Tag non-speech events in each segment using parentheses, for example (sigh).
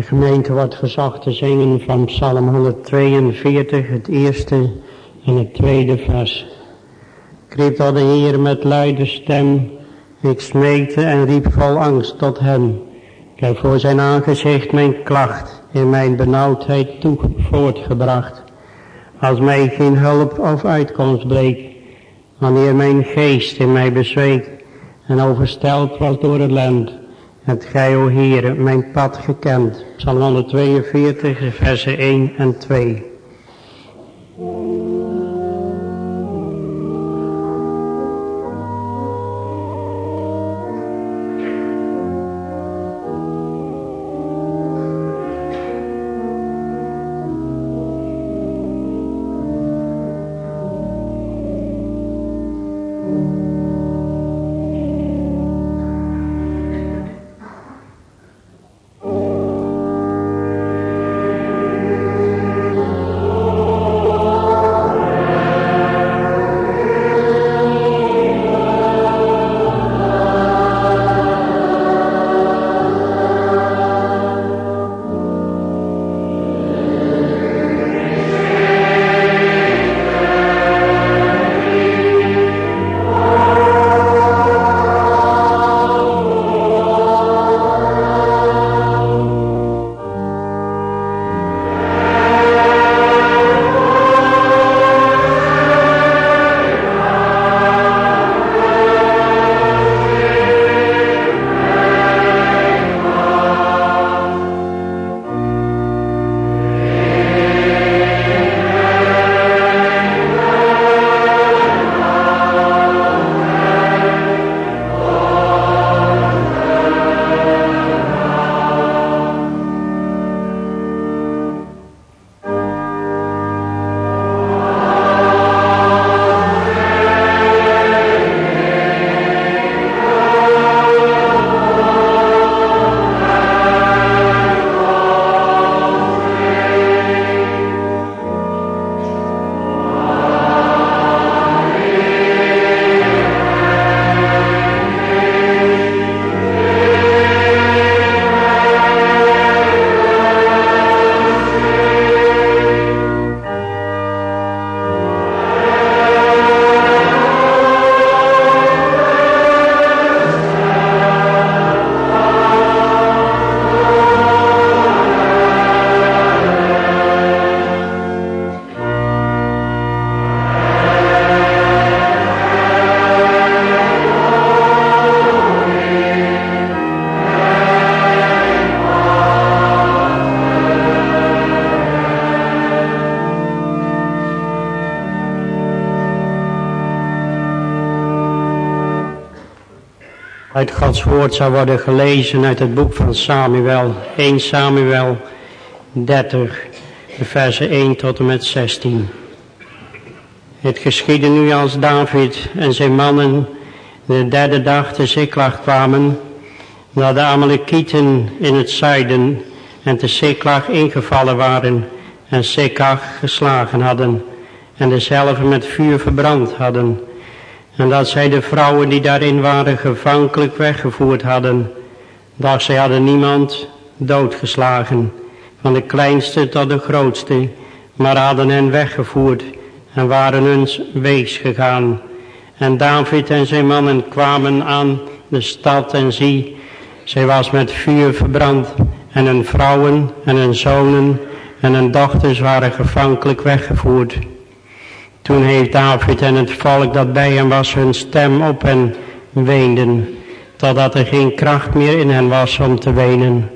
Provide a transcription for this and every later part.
De gemeente wordt verzocht te zingen van Psalm 142, het eerste en het tweede vers. Ik riep tot de Heer met luide stem, ik smeekte en riep vol angst tot hem. Ik heb voor zijn aangezicht mijn klacht in mijn benauwdheid toe voortgebracht. Als mij geen hulp of uitkomst bleek, wanneer mijn geest in mij bezweek en oversteld was door ellend, hebt gij, o Heer, mijn pad gekend. Psalm 142, versen 1 en 2. Uit Gods woord zou worden gelezen uit het boek van Samuel, 1 Samuel 30, versen 1 tot en met 16. Het geschiedde nu als David en zijn mannen de derde dag te Ziklag kwamen, dat de Amalekieten in het zuiden en te Ziklag ingevallen waren en Ziklag geslagen hadden en dezelfde met vuur verbrand hadden en dat zij de vrouwen die daarin waren gevankelijk weggevoerd hadden. Dat zij hadden niemand doodgeslagen, van de kleinste tot de grootste, maar hadden hen weggevoerd en waren hun wees gegaan. En David en zijn mannen kwamen aan de stad en zie, zij was met vuur verbrand en hun vrouwen en hun zonen en hun dochters waren gevankelijk weggevoerd. Toen heeft David en het volk dat bij hem was hun stem op en weenden, totdat er geen kracht meer in hen was om te wenen.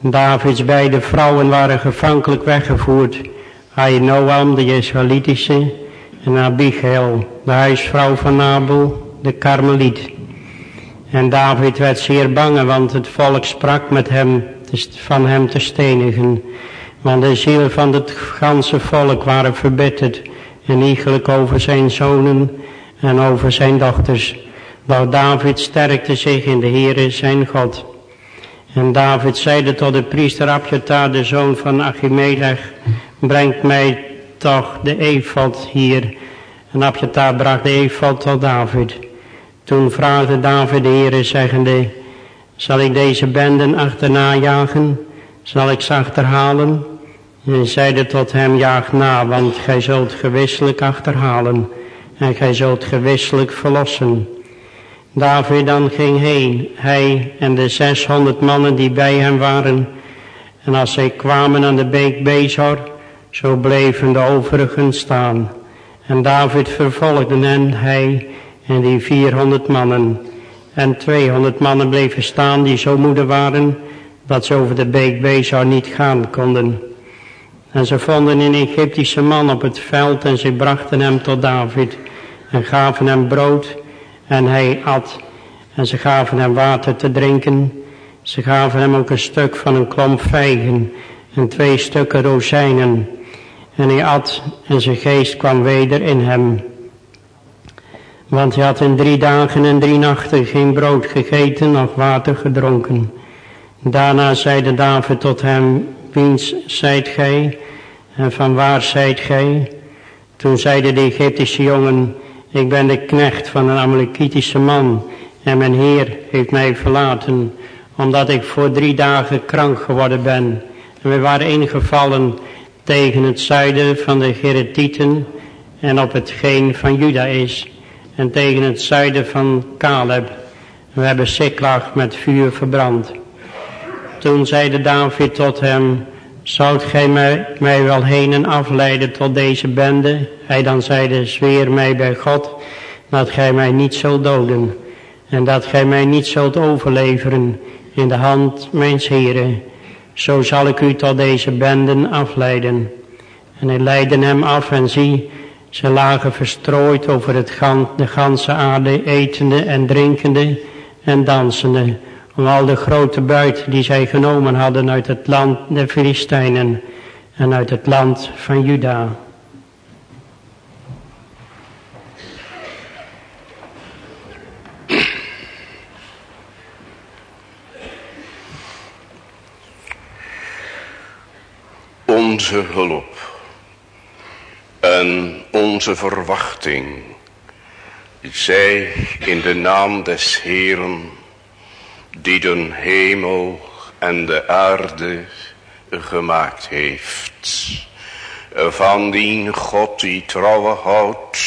Davids beide vrouwen waren gevankelijk weggevoerd, Ahinoam de Israëlitische en Abigail, de huisvrouw van Nabel, de Karmeliet. En David werd zeer bang, want het volk sprak met hem van hem te stenigen. Want de ziel van het ganse volk waren verbitterd en iegelijk over zijn zonen en over zijn dochters. Want David sterkte zich in de Heere zijn God. En David zeide tot de priester Abjatar, de zoon van Achimelech, brengt mij toch de efot hier. En Abjatar bracht de efot tot David. Toen vraagde David de Heere zeggende, zal ik deze benden achterna jagen? zal ik ze achterhalen? En zeide tot hem, jaag na, want gij zult gewisselijk achterhalen en gij zult gewisselijk verlossen. David dan ging heen, hij en de zeshonderd mannen die bij hem waren. En als zij kwamen aan de beek Bezor, zo bleven de overigen staan. En David vervolgde hen, hij en die vierhonderd mannen. En tweehonderd mannen bleven staan die zo moede waren, dat ze over de beek Bezor niet gaan konden. En ze vonden een Egyptische man op het veld en ze brachten hem tot David en gaven hem brood en hij at. En ze gaven hem water te drinken. Ze gaven hem ook een stuk van een klomp vijgen en twee stukken rozijnen. En hij at en zijn geest kwam weder in hem. Want hij had in drie dagen en drie nachten geen brood gegeten noch water gedronken. Daarna zeide David tot hem, wiens zijt gij en van waar zijt gij? Toen zeide de Egyptische jongen, ik ben de knecht van een Amalekitische man en mijn Heer heeft mij verlaten, omdat ik voor drie dagen krank geworden ben. En we waren ingevallen tegen het zuiden van de Geretieten en op hetgeen van Juda is, en tegen het zuiden van Caleb. We hebben Siklag met vuur verbrand. Toen zeide David tot hem, Zoudt gij mij, wel heen en afleiden tot deze bende? Hij dan zeide, zweer mij bij God, dat gij mij niet zult doden. En dat gij mij niet zult overleveren in de hand mijns heren. Zo zal ik u tot deze benden afleiden. En hij leidde hem af en zie, ze lagen verstrooid over het gan, de ganse aarde, etende en drinkende en dansende om al de grote buit die zij genomen hadden uit het land der Filistijnen en uit het land van Juda. Onze hulp en onze verwachting zij in de naam des Heeren die de hemel en de aarde gemaakt heeft. Van die God die trouwen houdt,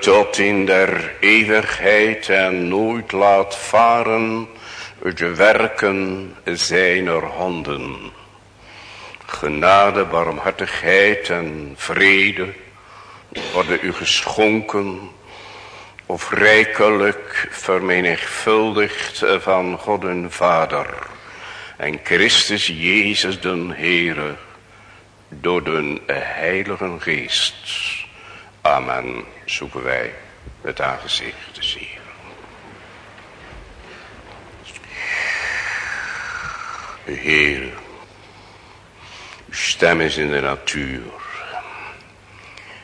tot in der eeuwigheid en nooit laat varen de werken zijner handen. Genade, barmhartigheid en vrede worden u geschonken of rijkelijk vermenigvuldigd van God en Vader en Christus Jezus den Heere door de Heilige Geest. Amen, zoeken wij het aangezicht te zien. Heer, uw stem is in de natuur.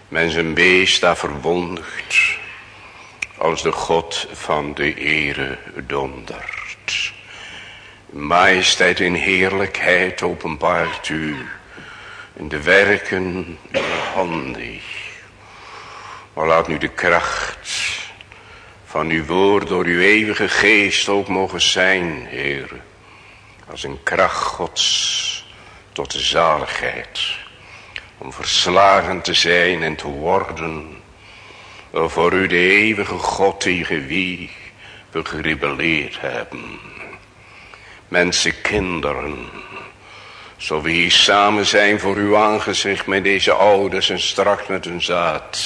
Mensen beest daar verwonderd als de God van de ere dondert. Majesteit in heerlijkheid openbaart u in de werken uw handen. Maar laat nu de kracht van uw woord door uw eeuwige geest ook mogen zijn, Heer. Als een kracht Gods tot de zaligheid. Om verslagen te zijn en te worden voor u de eeuwige God tegen wie we gerebelleerd hebben. Mensen, kinderen, zo we hier samen zijn voor uw aangezicht met deze ouders en straks met hun zaad.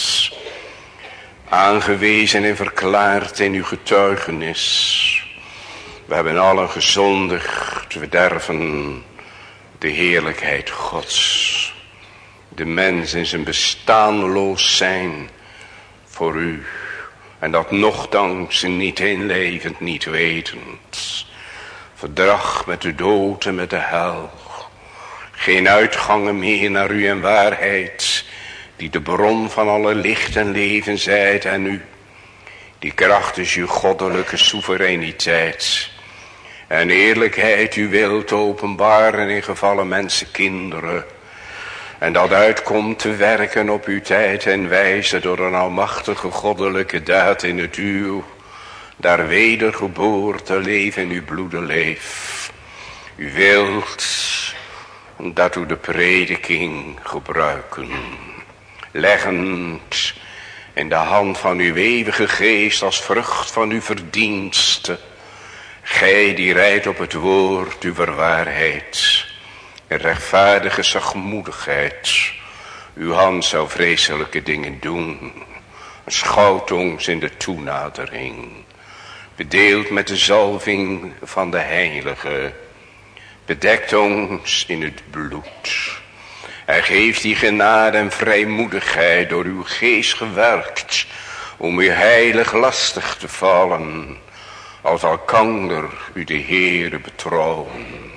Aangewezen en verklaard in uw getuigenis. We hebben allen gezondigd, we derven de heerlijkheid Gods. De mens in zijn bestaanloos zijn voor u. En dat nogthans niet inlevend, niet wetend. Verdrag met de dood en met de hel. Geen uitgangen meer naar u en waarheid. Die de bron van alle licht en leven zijt en u. Die kracht is uw goddelijke soevereiniteit. En eerlijkheid u wilt openbaren in gevallen mensen kinderen en dat uitkomt te werken op uw tijd en wijze door een almachtige goddelijke daad in het uw. Daar wedergeboorte leven in uw bloede leef. U wilt dat u de prediking gebruiken. Leggend in de hand van uw eeuwige geest als vrucht van uw verdienste. Gij die rijdt op het woord uw waarheid. En rechtvaardige zachtmoedigheid. Uw hand zou vreselijke dingen doen. Schout ons in de toenadering. Bedeeld met de zalving van de heilige. Bedekt ons in het bloed. En geeft die genade en vrijmoedigheid door uw geest gewerkt. Om u heilig lastig te vallen. Als elkander u de Heere betrouwen.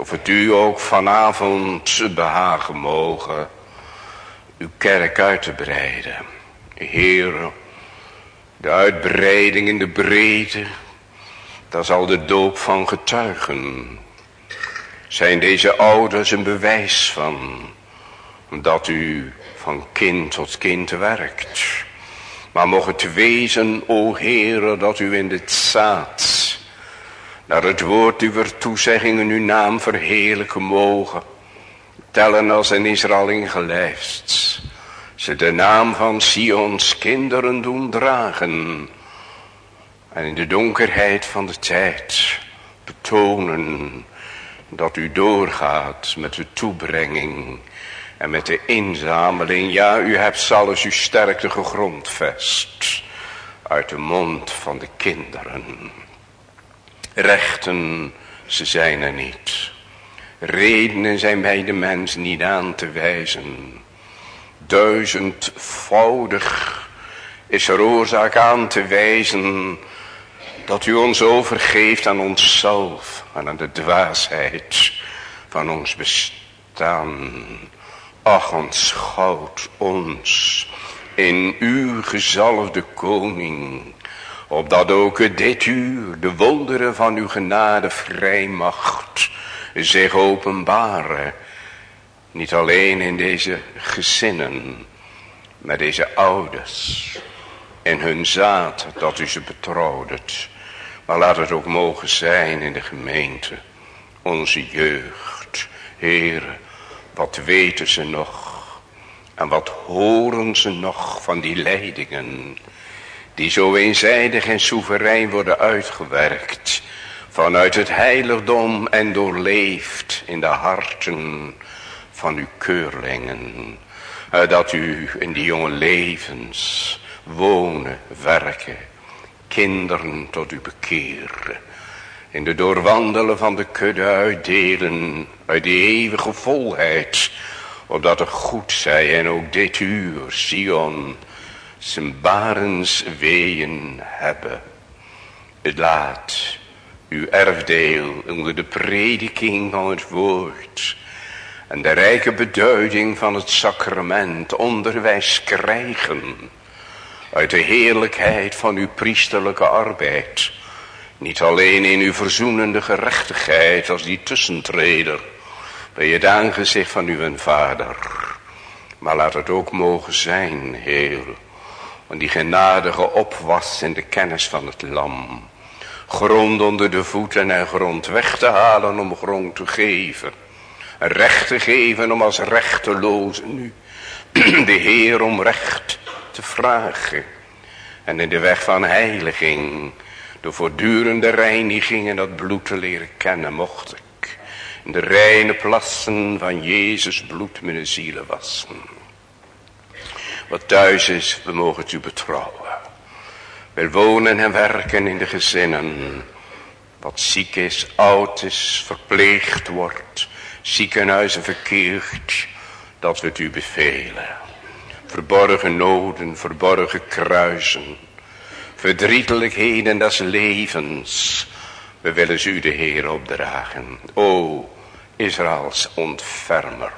Of het u ook vanavond behagen mogen. Uw kerk uit te breiden. Heere. De uitbreiding in de breedte. Daar zal de doop van getuigen zijn deze ouders een bewijs van dat u van kind tot kind werkt. Maar mocht het wezen, o Heere, dat u in dit zaad naar het woord uw toezeggingen uw naam verheerlijken mogen. Tellen als een Israël ingelijfd. Ze de naam van Sions kinderen doen dragen. En in de donkerheid van de tijd betonen dat u doorgaat met de toebrenging en met de inzameling. Ja, u hebt zelfs uw sterkte gegrondvest uit de mond van de kinderen. Rechten, ze zijn er niet. Redenen zijn bij de mens niet aan te wijzen. Duizendvoudig is er oorzaak aan te wijzen dat u ons overgeeft aan onszelf en aan de dwaasheid van ons bestaan. Ach, ontschout ons in uw gezalfde koning, opdat ook dit uur de wonderen van uw genade vrijmacht zich openbaren. Niet alleen in deze gezinnen, maar deze ouders en hun zaad dat u ze betrouwdet. Maar laat het ook mogen zijn in de gemeente. Onze jeugd. Heer, wat weten ze nog? En wat horen ze nog van die leidingen? Die zo eenzijdig en soeverein worden uitgewerkt. Vanuit het heiligdom en doorleefd in de harten van uw keurlingen. Eh, dat u in die jonge levens wonen, werken kinderen tot u bekeren. In de doorwandelen van de kudde uitdelen uit die eeuwige volheid. Opdat er goed zij en ook dit uur Sion zijn barens weeën hebben. Het laat uw erfdeel onder de prediking van het woord en de rijke beduiding van het sacrament onderwijs krijgen uit de heerlijkheid van uw priesterlijke arbeid. Niet alleen in uw verzoenende gerechtigheid als die tussentreder bij het aangezicht van uw vader. Maar laat het ook mogen zijn, Heer, van die genadige opwas in de kennis van het lam. Grond onder de voeten en grond weg te halen om grond te geven. Recht te geven om als rechteloze nu (clears throat) de Heer om recht te vragen. En in de weg van heiliging, de voortdurende reiniging en dat bloed te leren kennen, mocht ik. In de reine plassen van Jezus bloed mijn zielen wassen. Wat thuis is, we mogen u betrouwen. We wonen en werken in de gezinnen. Wat ziek is, oud is, verpleegd wordt, ziekenhuizen verkeerd, dat we het u bevelen. Verborgen noden, verborgen kruisen. Verdrietelijkheden des levens. We willen u de Heer opdragen. O Israëls ontfermer.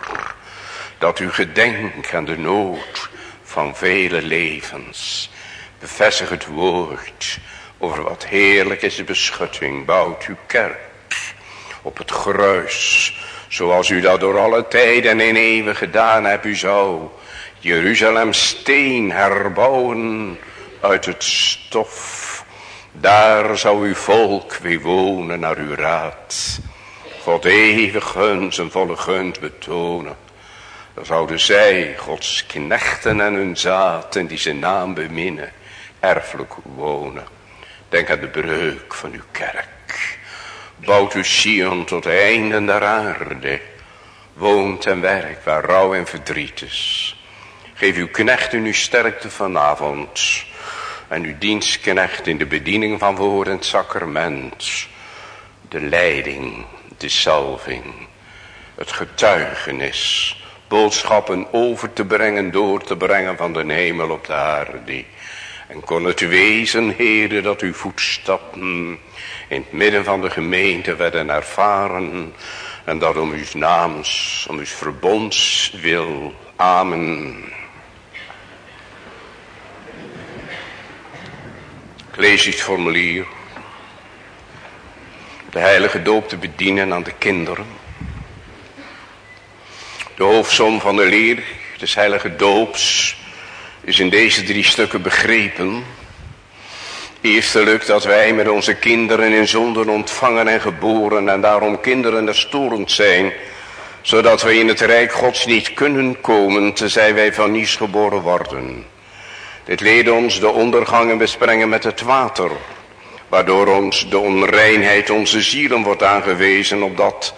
Dat u gedenkt aan de nood van vele levens. Bevestig het woord over wat heerlijk is de beschutting. Bouwt uw kerk op het gruis. Zoals u dat door alle tijden en in eeuwen gedaan hebt. U zou Jeruzalem steen herbouwen uit het stof. Daar zou uw volk weer wonen naar uw raad. God eeuwig guns en volle gunst betonen. Dan zouden zij, Gods knechten en hun zaad, en die zijn naam beminnen, erfelijk wonen. Denk aan de breuk van uw kerk. Bouwt uw Sion tot einde der aarde. Woont en werkt waar rouw en verdriet is. Geef uw knechten uw sterkte vanavond. En uw dienstknecht in de bediening van woord en sacrament. De leiding, de salving, het getuigenis. Boodschappen over te brengen, door te brengen van de hemel op de aarde. En kon het wezen, heren, dat uw voetstappen in het midden van de gemeente werden ervaren. En dat om uw naams, om uw verbonds wil. Amen. Ik lees het formulier. De heilige doop te bedienen aan de kinderen. De hoofdsom van de leer des heilige doops is in deze drie stukken begrepen. Eerstelijk dat wij met onze kinderen in zonden ontvangen en geboren en daarom kinderen der storend zijn. Zodat wij in het rijk gods niet kunnen komen tenzij wij van niets geboren worden. Dit leed ons de ondergangen besprengen met het water. Waardoor ons de onreinheid onze zielen wordt aangewezen opdat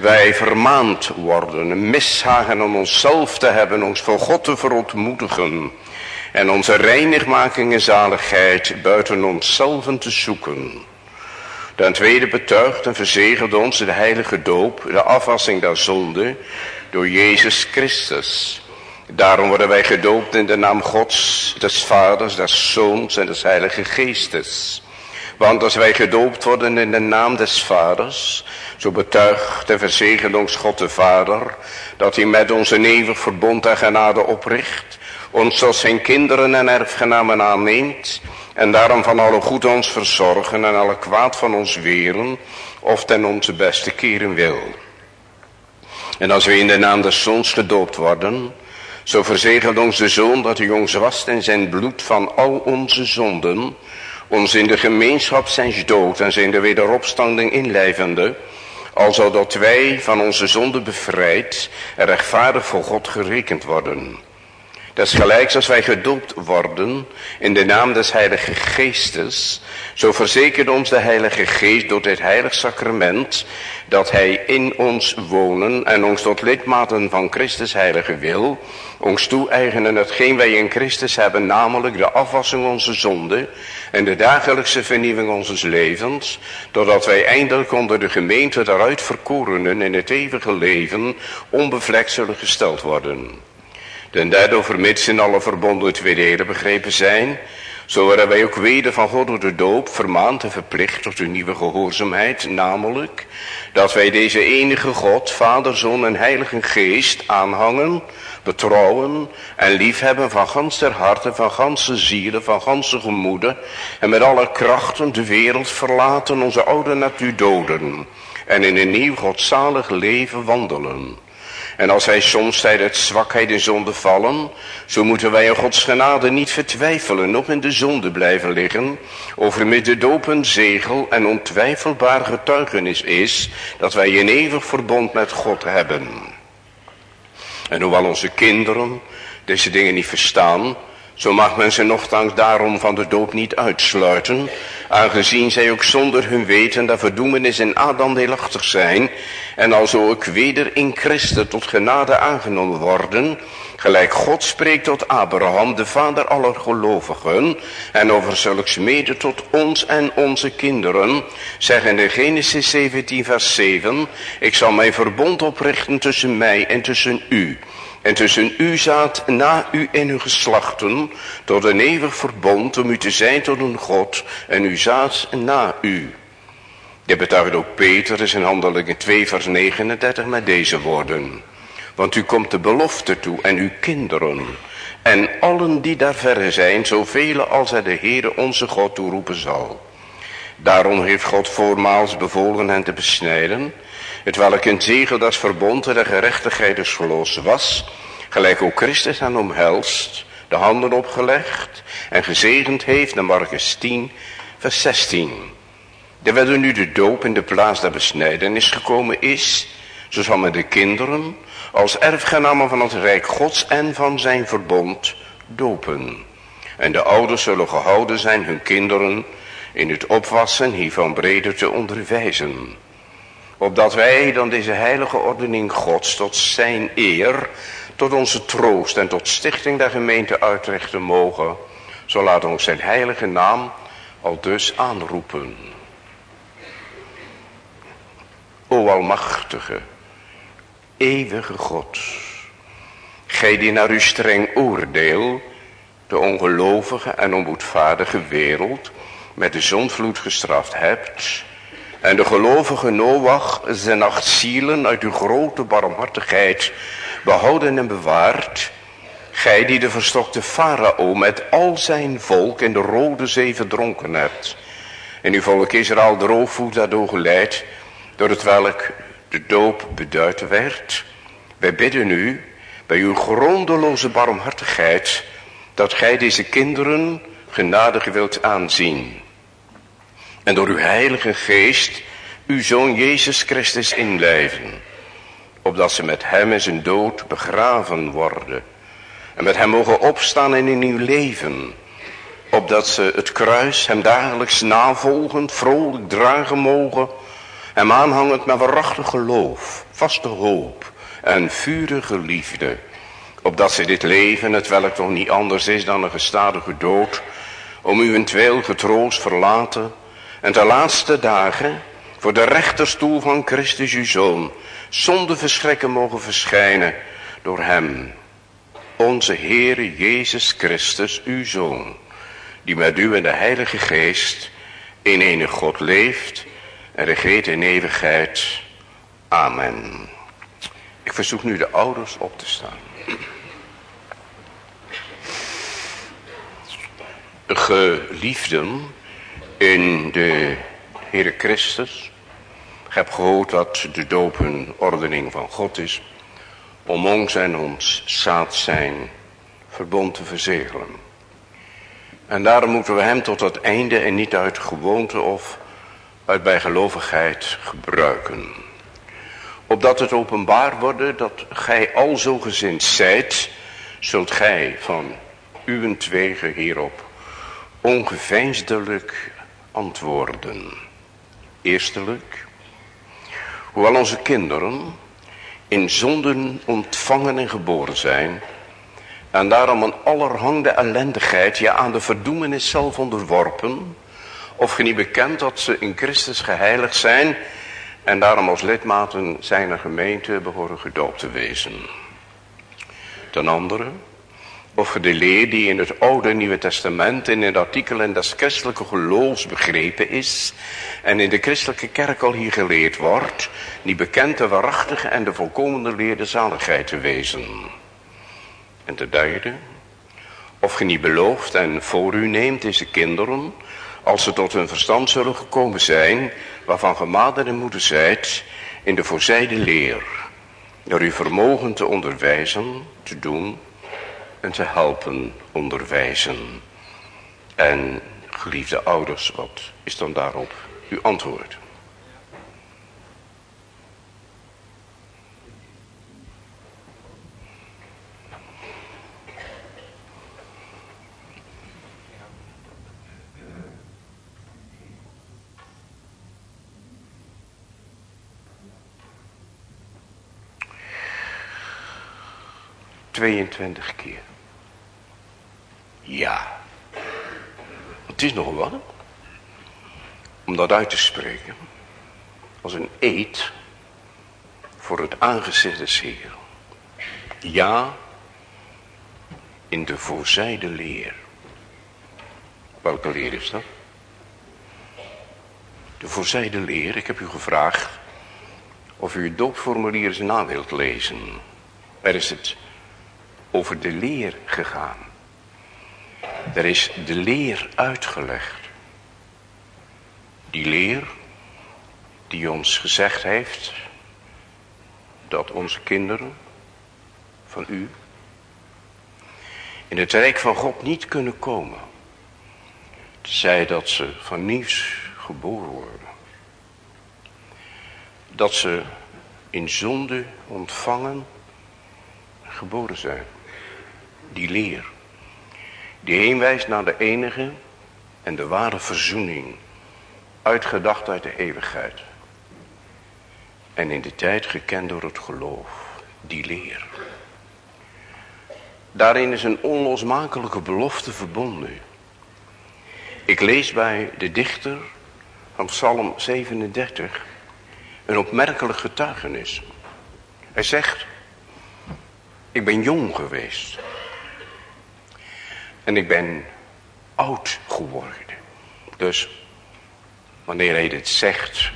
wij vermaand worden, een mishagen om onszelf te hebben, ons voor God te verontmoedigen. En onze reinigmaking en zaligheid buiten onszelf te zoeken. Ten tweede betuigt en verzegelt ons de heilige doop, de afwassing der zonde, door Jezus Christus. Daarom worden wij gedoopt in de naam Gods, des Vaders, des Zoons en des Heilige Geestes. Want als wij gedoopt worden in de naam des Vaders, zo betuigt en verzegelt ons God de Vader, dat hij met ons een eeuwig verbond en genade opricht, ons als zijn kinderen en erfgenamen aanneemt, en daarom van alle goed ons verzorgen en alle kwaad van ons weren, of ten onze beste keren wil. En als we in de naam des Zoons gedoopt worden, zo verzegelt ons de Zoon dat hij ons wast in zijn bloed van al onze zonden, ons in de gemeenschap zijn dood en zijn de wederopstanding inlijvende, alzo dat wij van onze zonde bevrijd en rechtvaardig voor God gerekend worden. Desgelijks als wij gedoopt worden in de naam des Heilige Geestes, zo verzekert ons de Heilige Geest door dit heilig sacrament, dat Hij in ons wonen en ons tot lidmaten van Christus heilige wil, ons toe-eigenen hetgeen wij in Christus hebben, namelijk de afwassing onze zonde en de dagelijkse vernieuwing onze levens, doordat wij eindelijk onder de gemeente daaruit verkorenen in het eeuwige leven onbevlekt zullen gesteld worden. Den derde vermits in alle verbonden tweede begrepen zijn, zo worden wij ook weder van God door de doop vermaand en verplicht tot een nieuwe gehoorzaamheid, namelijk dat wij deze enige God, Vader, Zoon en Heilige Geest aanhangen, betrouwen en liefhebben van gans der harten, van ganse zielen, van ganse gemoeden en met alle krachten de wereld verlaten, onze oude natuur doden en in een nieuw godzalig leven wandelen. En als wij soms tijdens zwakheid in zonde vallen, zo moeten wij in Gods genade niet vertwijfelen, nog in de zonde blijven liggen, over met de doop zegel en ontwijfelbaar getuigenis is, dat wij een eeuwig verbond met God hebben. En hoewel onze kinderen deze dingen niet verstaan, zo mag men ze nogthans daarom van de doop niet uitsluiten, aangezien zij ook zonder hun weten dat verdoemenis in Adam deelachtig zijn, en alzo ook weder in Christus tot genade aangenomen worden, gelijk God spreekt tot Abraham, de vader aller gelovigen, en over zulks mede tot ons en onze kinderen, zeggen in Genesis 17 vers 7, ik zal mijn verbond oprichten tussen mij en tussen u, en tussen u zaad na u en uw geslachten, tot een eeuwig verbond om u te zijn tot een God, en uw zaad na u. Dit betuigt ook Peter in handelingen 2 vers 39 met deze woorden. Want u komt de belofte toe en uw kinderen en allen die daar verre zijn, zoveel als hij de Heere onze God toeroepen zal. Daarom heeft God voormaals bevolen hen te besnijden, het welk een zegel dat verbond de gerechtigheid des geloos was, gelijk ook Christus hen omhelst, de handen opgelegd en gezegend heeft naar Marcus 10 vers 16. Terwijl nu de doop in de plaats der besnijdenis gekomen is, zo zal men de kinderen als erfgenamen van het Rijk Gods en van zijn verbond dopen. En de ouders zullen gehouden zijn hun kinderen in het opwassen hiervan breder te onderwijzen. Opdat wij dan deze heilige ordening Gods tot zijn eer, tot onze troost en tot stichting der gemeente uitrichten mogen, zo laat ons zijn heilige naam al dus aanroepen. O almachtige, eeuwige God, gij die naar uw streng oordeel de ongelovige en onboedvaardige wereld met de zonvloed gestraft hebt en de gelovige Noach zijn acht zielen uit uw grote barmhartigheid behouden en bewaard, gij die de verstokte farao met al zijn volk in de rode zee verdronken hebt en uw volk Israël droogvoet daardoor geleid, door het welk de doop beduid werd. Wij bidden u bij uw grondeloze barmhartigheid dat gij deze kinderen genadig wilt aanzien. En door uw heilige geest uw zoon Jezus Christus inlijven. Opdat ze met hem in zijn dood begraven worden. En met hem mogen opstaan in een nieuw leven. Opdat ze het kruis hem dagelijks navolgend vrolijk dragen mogen hem aanhangend met waarachtig geloof, vaste hoop en vurige liefde. Opdat ze dit leven, het welk toch niet anders is dan een gestadige dood, om uwentwil getroost verlaten en de laatste dagen voor de rechterstoel van Christus uw Zoon zonder verschrikken mogen verschijnen door hem, onze Heere Jezus Christus uw Zoon, die met u en de Heilige Geest in ene God leeft en regeert in eeuwigheid. Amen. Ik verzoek nu de ouders op te staan. Geliefden in de Heere Christus. Heb gehoord dat de doop een ordening van God is. Om ons en ons zaad zijn verbond te verzegelen. En daarom moeten we hem tot het einde en niet uit gewoonte of uit bijgelovigheid gebruiken. Opdat het openbaar worden dat gij al zo gezind zijt, zult gij van uwentwege hierop ongeveinsdelijk antwoorden. Eerstelijk, hoewel onze kinderen in zonden ontvangen en geboren zijn, en daarom een allerhande ellendigheid, ja aan de verdoemenis zelf onderworpen, of ge niet bekend dat ze in Christus geheiligd zijn en daarom als lidmaten zijner gemeente behoren gedoopt te wezen. Ten andere, of de leer die in het Oude Nieuwe Testament in het artikel en des christelijke geloofs begrepen is en in de christelijke kerk al hier geleerd wordt, niet bekend de waarachtige en de volkomende leer de zaligheid te wezen. En ten derde, of ge niet belooft en voor u neemt deze kinderen, als ze tot hun verstand zullen gekomen zijn, waarvan gemader en moeder zijt, in de voorzijde leer, door uw vermogen te onderwijzen, te doen en te helpen onderwijzen. En geliefde ouders, wat is dan daarop uw antwoord? 22 keer. Ja. Het is nog wat. Om dat uit te spreken. Als een eed voor het aangezicht des Heer. Ja, in de voorzijde leer. Welke leer is dat? De voorzijde leer, ik heb u gevraagd of u het doopformulier eens na wilt lezen. Er is het over de leer gegaan. Er is de leer uitgelegd. Die leer die ons gezegd heeft dat onze kinderen van u in het rijk van God niet kunnen komen. Zij dat ze van nieuws geboren worden. dat ze in zonde ontvangen geboren zijn. Die leer. Die heen wijst naar de enige en de ware verzoening. Uitgedacht uit de eeuwigheid. En in de tijd gekend door het geloof. Die leer. Daarin is een onlosmakelijke belofte verbonden. Ik lees bij de dichter van Psalm 37 een opmerkelijk getuigenis. Hij zegt, ik ben jong geweest. En ik ben oud geworden. Dus wanneer hij dit zegt,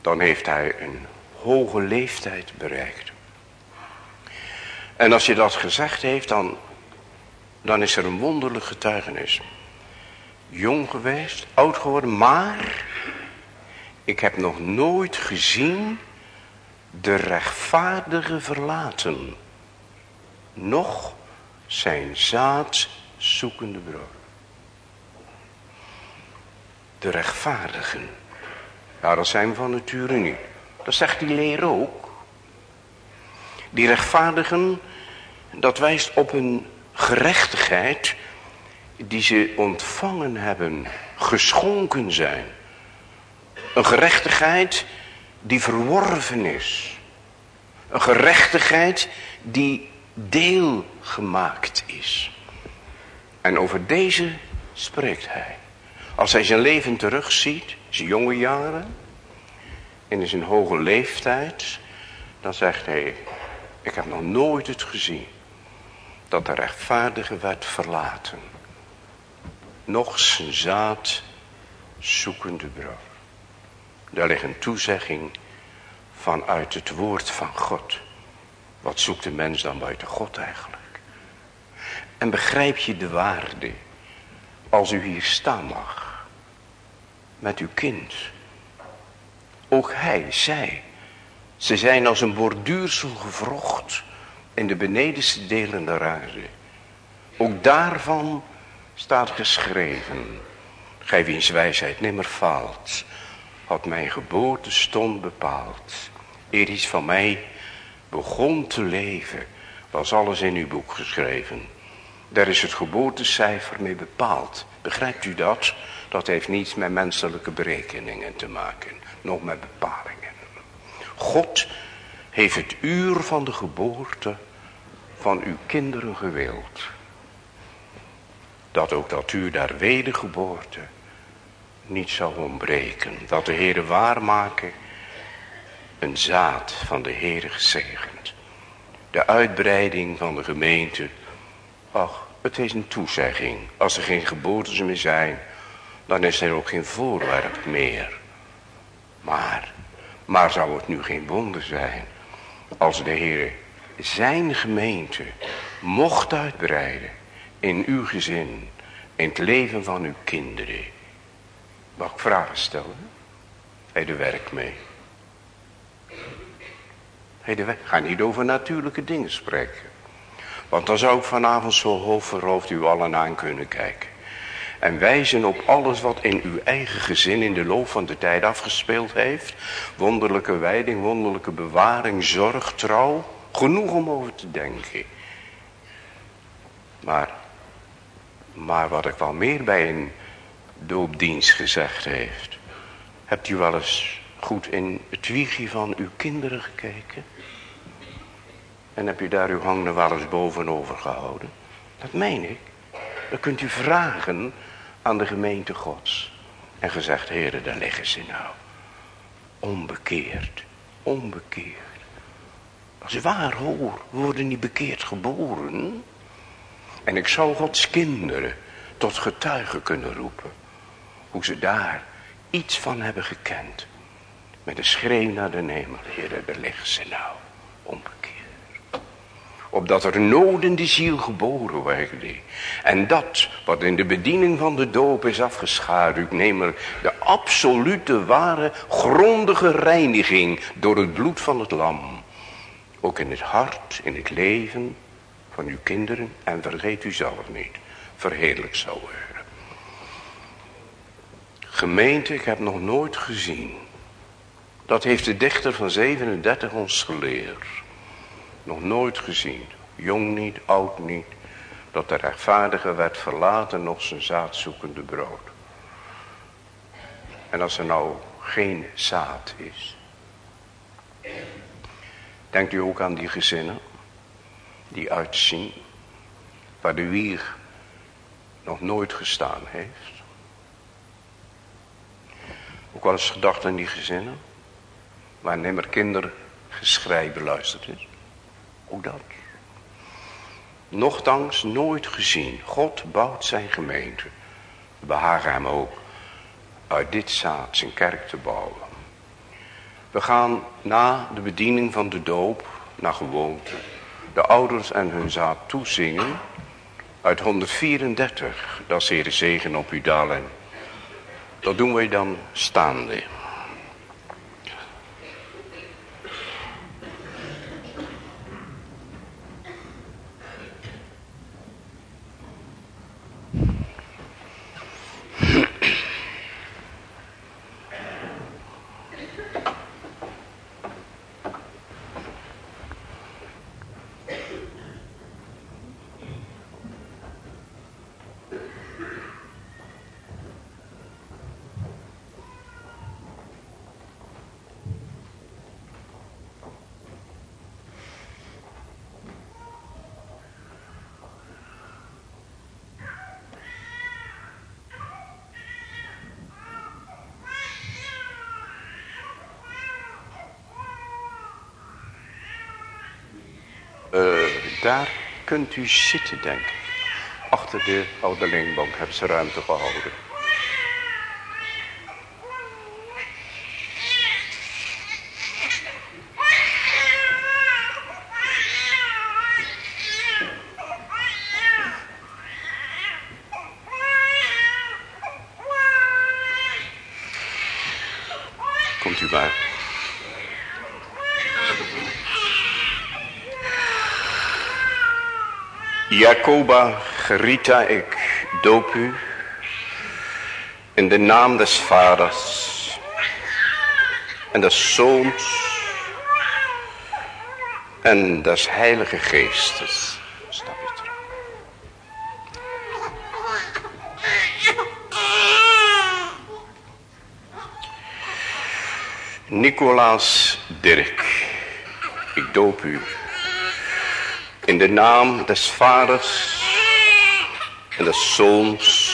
dan heeft hij een hoge leeftijd bereikt. En als je dat gezegd heeft, dan, dan is er een wonderlijk getuigenis. Jong geweest, oud geworden, maar ik heb nog nooit gezien de rechtvaardige verlaten. Nog zijn zaad zoekende brood. De rechtvaardigen. Ja, dat zijn we van nature niet. Dat zegt die leer ook. Die rechtvaardigen, dat wijst op een gerechtigheid die ze ontvangen hebben, geschonken zijn. Een gerechtigheid die verworven is. Een gerechtigheid die deel gemaakt is. En over deze spreekt hij. Als hij zijn leven terugziet, zijn jonge jaren, in zijn hoge leeftijd, dan zegt hij, ik heb nog nooit het gezien dat de rechtvaardige werd verlaten. Nog zijn zaad zoekende brood. Daar ligt een toezegging vanuit het woord van God. Wat zoekt de mens dan buiten God eigenlijk? En begrijp je de waarde als u hier staan mag met uw kind. Ook hij, zij, ze zijn als een borduursel gevrocht in de benedenste delen der aarde. Ook daarvan staat geschreven. Gij wiens wijsheid nimmer faalt, had mijn geboortestond bepaald. Eer van mij begon te leven, was alles in uw boek geschreven. Daar is het geboortecijfer mee bepaald. Begrijpt u dat? Dat heeft niets met menselijke berekeningen te maken, nog met bepalingen. God heeft het uur van de geboorte van uw kinderen gewild. Dat ook dat uur der wedergeboorte niet zou ontbreken. Dat de Heere waarmaken een zaad van de Heere gezegend. De uitbreiding van de gemeente. Ach, het is een toezegging. Als er geen geboortes meer zijn, dan is er ook geen voorwerp meer. Maar, maar zou het nu geen wonder zijn als de Heer zijn gemeente mocht uitbreiden in uw gezin, in het leven van uw kinderen. Mag ik vragen stellen? Hij de werk mee. Hij de werk. Ga niet over natuurlijke dingen spreken. Want dan zou ik vanavond zo hoofdverhoofd u allen aan kunnen kijken. En wijzen op alles wat in uw eigen gezin in de loop van de tijd afgespeeld heeft. Wonderlijke wijding, wonderlijke bewaring, zorg, trouw. Genoeg om over te denken. Maar, maar wat ik wel meer bij een doopdienst gezegd heeft. Hebt u wel eens goed in het wiegje van uw kinderen gekeken? En heb u daar uw handen wel eens bovenover gehouden? Dat meen ik. Dan kunt u vragen aan de gemeente gods. En gezegd, heren, daar liggen ze nou. Onbekeerd. Onbekeerd. Als u waar hoor, worden niet bekeerd geboren. En ik zou gods kinderen tot getuigen kunnen roepen. Hoe ze daar iets van hebben gekend. Met een schreeuw naar de hemel. Heren, daar liggen ze nou. Onbekeerd opdat er nood in de ziel geboren worden. En dat wat in de bediening van de doop is afgeschaduwd, namelijk de absolute ware grondige reiniging door het bloed van het lam. Ook in het hart, in het leven van uw kinderen en vergeet u zelf niet, verheerlijk zou worden. Gemeente, ik heb nog nooit gezien Dat heeft de dichter van 37 ons geleerd. Nog nooit gezien. Jong niet, oud niet. Dat de rechtvaardige werd verlaten nog zijn zaadzoekende brood. En als er nou geen zaad is. Denkt u ook aan die gezinnen. Die uitzien. Waar de wieg nog nooit gestaan heeft. Ook wel eens gedacht aan die gezinnen. Waar nimmer kindergeschrei beluisterd is. Ook dat. Nochtans nooit gezien. God bouwt zijn gemeente. We behagen hem ook uit dit zaad zijn kerk te bouwen. We gaan na de bediening van de doop, naar gewoonte, de ouders en hun zaad toezingen uit 134. Dat is zegen op u dalen. Dat doen wij dan staande. Daar kunt u zitten, denk. Achter de oude leenbank hebben ze ruimte gehouden. Komt u maar. Jacoba, Gerita, ik doop u in de naam des vaders en des zoons en des heilige geestes. Stap. Nicolaas Dirk, ik doop u in de naam des vaders en des zoons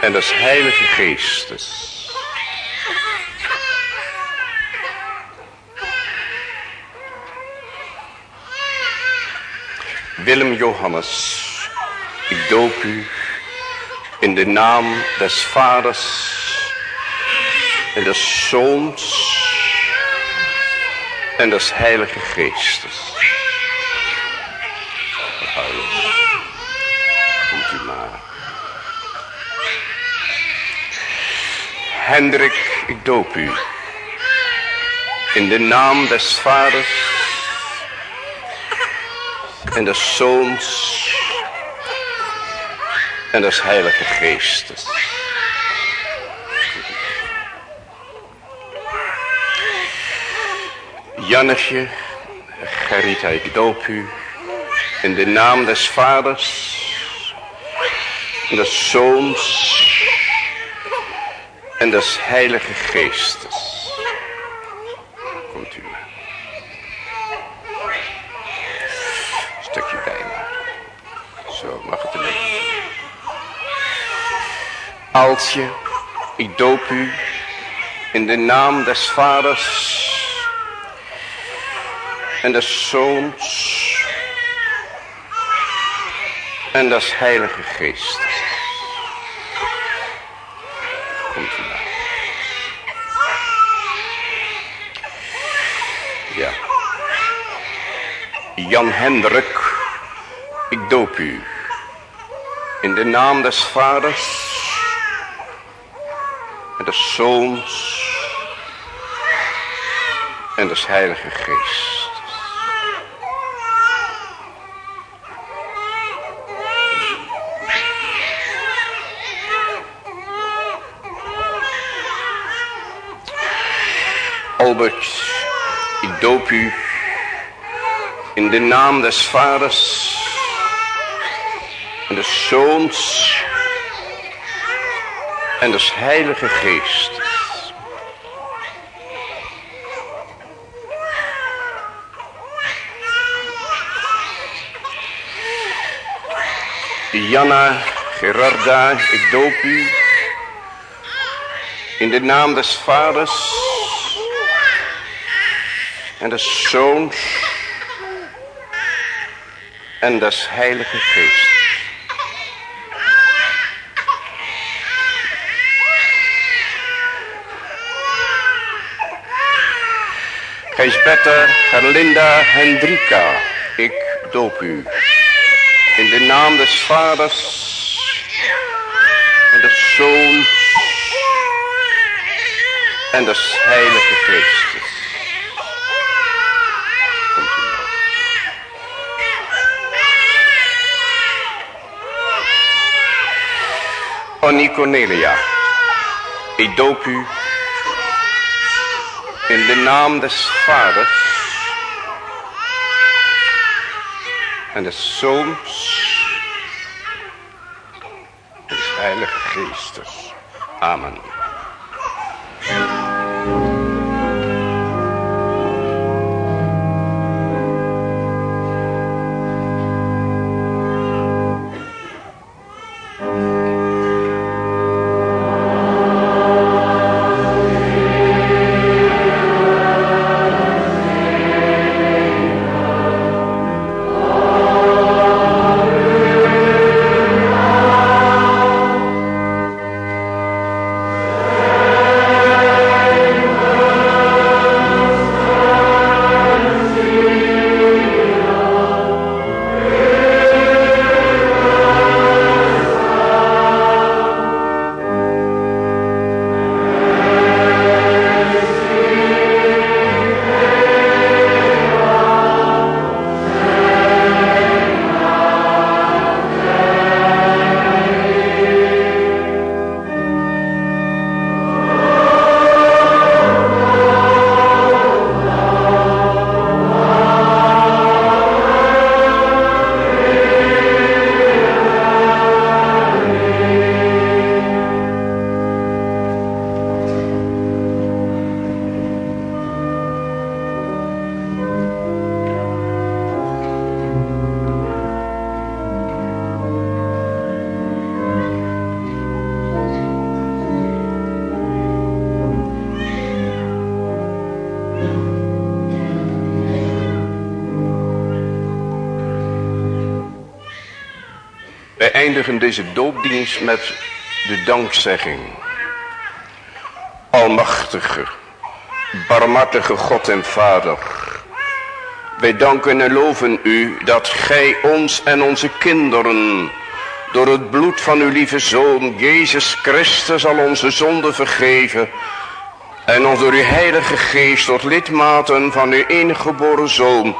en des heilige geestes. Willem Johannes, ik doop u in de naam des vaders en des zoons en des heilige geestes. Komt u maar. Hendrik, ik doop u. In de naam des vaders en des zoons en des heilige geestes. Jannetje, Gerita, ik doop u in de naam des vaders en des zoons en des heilige geestes. Komt u stukje bij me. Zo, mag het erbij. Altje, ik doop u in de naam des vaders en des zoons en des heilige geest. Komt u maar. Ja. Jan Hendrik, ik doop u in de naam des vaders en des zoons en des heilige geest. Albert, ik doop u in de naam des vaders en des zoons en des heilige geest. Janna, Gerarda, ik doop u in de naam des vaders en des zoons en des heilige geest. Gijsbette, Gerlinda, Hendrika, ik doop u. In de naam des vaders en des zoons en des heilige geestes. Annie Cornelia, ik doop u in de naam des vaders en des zoons des heilige geestes. Amen. Deze doopdienst met de dankzegging. Almachtige, barmhartige God en Vader. Wij danken en loven u dat gij ons en onze kinderen door het bloed van uw lieve Zoon Jezus Christus al onze zonden vergeven en ons door uw heilige geest tot lidmaten van uw ingeboren Zoon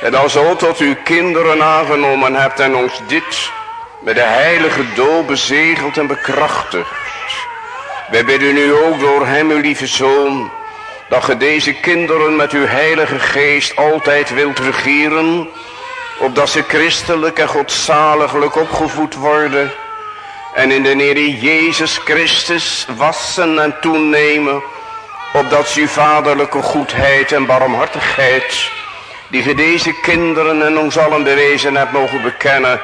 en als zo tot uw kinderen aangenomen hebt en ons dit met de heilige dood bezegeld en bekrachtigd. Wij bidden u ook door hem, uw lieve zoon, dat ge deze kinderen met uw heilige geest altijd wilt regeren, opdat ze christelijk en godzaliglijk opgevoed worden en in de Heer Jezus Christus wassen en toenemen, opdat ze uw vaderlijke goedheid en barmhartigheid, die ge deze kinderen en ons allen bewezen hebt mogen bekennen,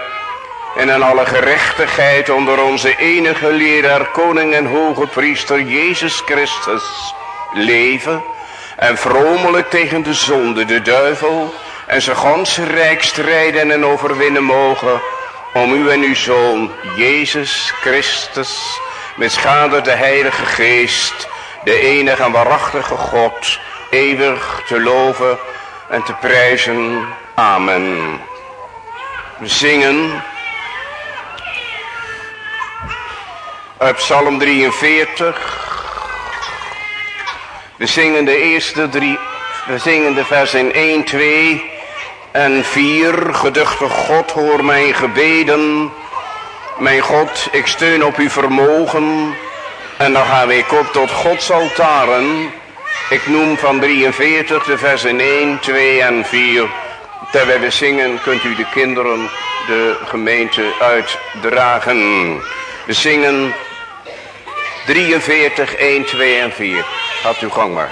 en in alle gerechtigheid onder onze enige leraar, koning en hoge priester Jezus Christus leven en vromelijk tegen de zonde, de duivel en zijn ganse rijk strijden en overwinnen mogen om u en uw zoon Jezus Christus met schade de heilige geest, de enige en waarachtige God, eeuwig te loven en te prijzen. Amen. We zingen Uit Psalm 43. We zingen de eerste drie, we zingen de versen 1, 2 en 4. Geduchte God, hoor mijn gebeden. Mijn God, ik steun op uw vermogen. En dan gaan we op tot Gods altaren. Ik noem van 43 de versen 1, 2 en 4. Terwijl we zingen kunt u de kinderen de gemeente uitdragen. We zingen 43, 1, 2 en 4. Gaat uw gang maar.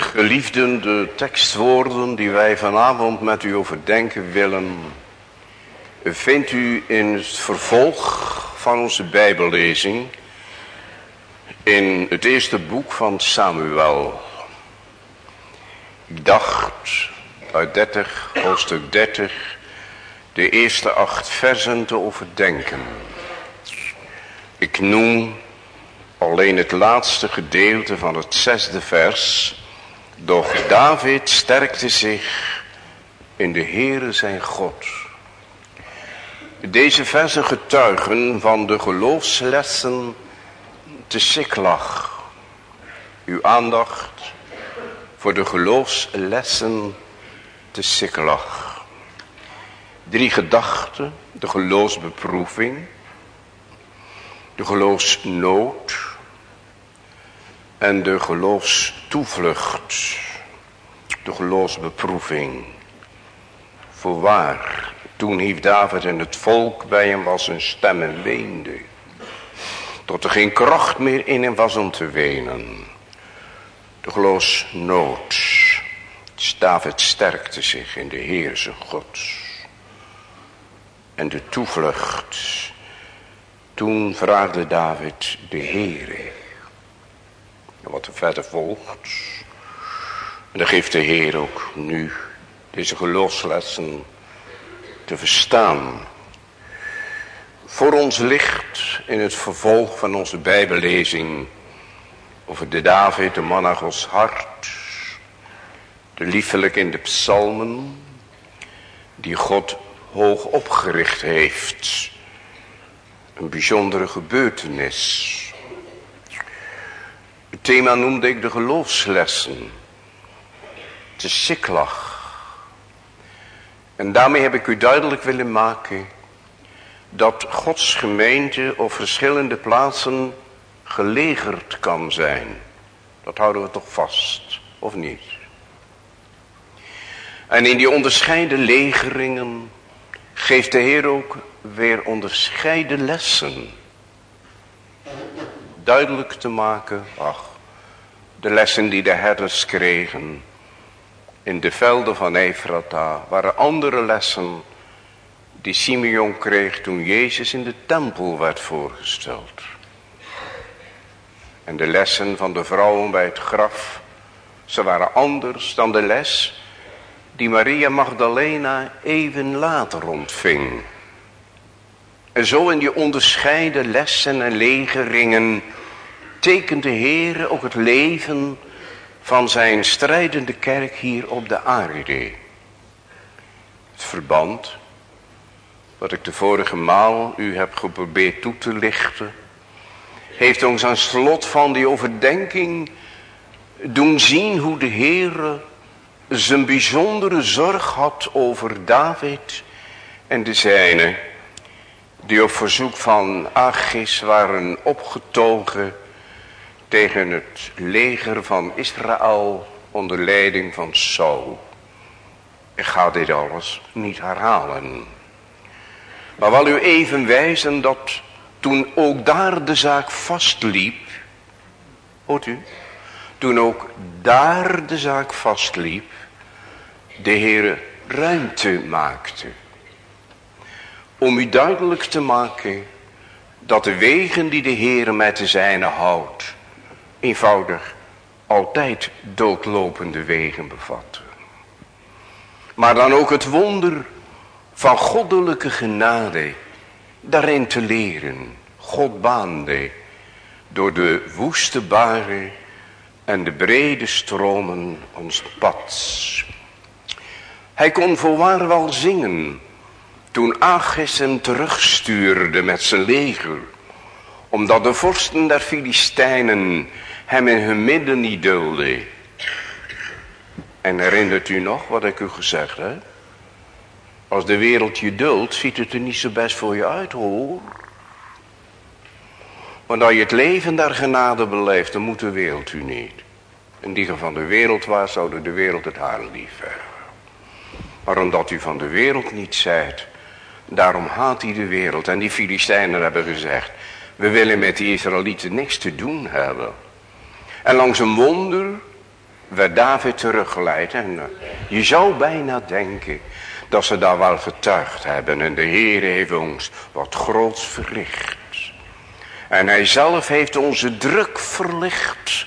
Geliefden, de tekstwoorden die wij vanavond met u overdenken willen, vindt u in het vervolg van onze Bijbellezing in het eerste boek van Samuel. Ik dacht uit 30, hoofdstuk 30, de eerste acht versen te overdenken. Ik noem alleen het laatste gedeelte van het zesde vers. Doch David sterkte zich in de Heere zijn God. Deze versen getuigen van de geloofslessen te Siklag. Uw aandacht voor de geloofslessen te Siklag. Drie gedachten, de geloofsbeproeving, de geloofsnood en de geloofstoevlucht, de geloofsbeproeving. Voorwaar, toen hief David en het volk bij hem was een stem en weende. Tot er geen kracht meer in hem was om te wenen. De geloofsnood. David sterkte zich in de Heer zijn God. En de toevlucht. Toen vraagde David de Heere. Wat er verder volgt. En dan geeft de Heer ook nu deze geloofslessen te verstaan. Voor ons ligt in het vervolg van onze bijbellezing over de David, de man naar Gods hart, de liefelijk in de psalmen, die God hoog opgericht heeft. Een bijzondere gebeurtenis. Het thema noemde ik de geloofslessen. De siklag. En daarmee heb ik u duidelijk willen maken dat Gods gemeente op verschillende plaatsen gelegerd kan zijn. Dat houden we toch vast, of niet? En in die onderscheiden legeringen geeft de Heer ook weer onderscheiden lessen. Duidelijk te maken, ach, de lessen die de herders kregen in de velden van Efrata waren andere lessen die Simeon kreeg toen Jezus in de tempel werd voorgesteld. En de lessen van de vrouwen bij het graf, ze waren anders dan de les die Maria Magdalena even later ontving. En zo in die onderscheiden lessen en legeringen tekent de Heer ook het leven van zijn strijdende kerk hier op de aarde. Het verband wat ik de vorige maal u heb geprobeerd toe te lichten, heeft ons aan slot van die overdenking doen zien hoe de Heere zijn bijzondere zorg had over David en de zijne, die op verzoek van Achis waren opgetogen tegen het leger van Israël onder leiding van Saul. Ik ga dit alles niet herhalen. Maar wil u even wijzen dat toen ook daar de zaak vastliep. Hoort u? Toen ook daar de zaak vastliep. De Heere ruimte maakte. Om u duidelijk te maken dat de wegen die de Heere met de zijne houdt. Eenvoudig altijd doodlopende wegen bevatten. Maar dan ook het wonder van goddelijke genade daarin te leren. God baande door de woeste baren en de brede stromen ons pad. Hij kon voorwaar wel zingen toen Achis hem terugstuurde met zijn leger. Omdat de vorsten der Filistijnen hem in hun midden niet dulden. En herinnert u nog wat ik u gezegd heb? Als de wereld je duldt, ziet het er niet zo best voor je uit hoor. Want als je het leven daar genade beleeft, dan moet de wereld u niet. En die van de wereld was, zouden de wereld het haar lief hebben. Maar omdat u van de wereld niet zijt, daarom haat hij de wereld. En die Filistijnen hebben gezegd, we willen met die Israëlieten niks te doen hebben. En langs een wonder werd David teruggeleid. En eh, je zou bijna denken dat ze daar wel getuigd hebben. En de Heer heeft ons wat groots verlicht. En hij zelf heeft onze druk verlicht.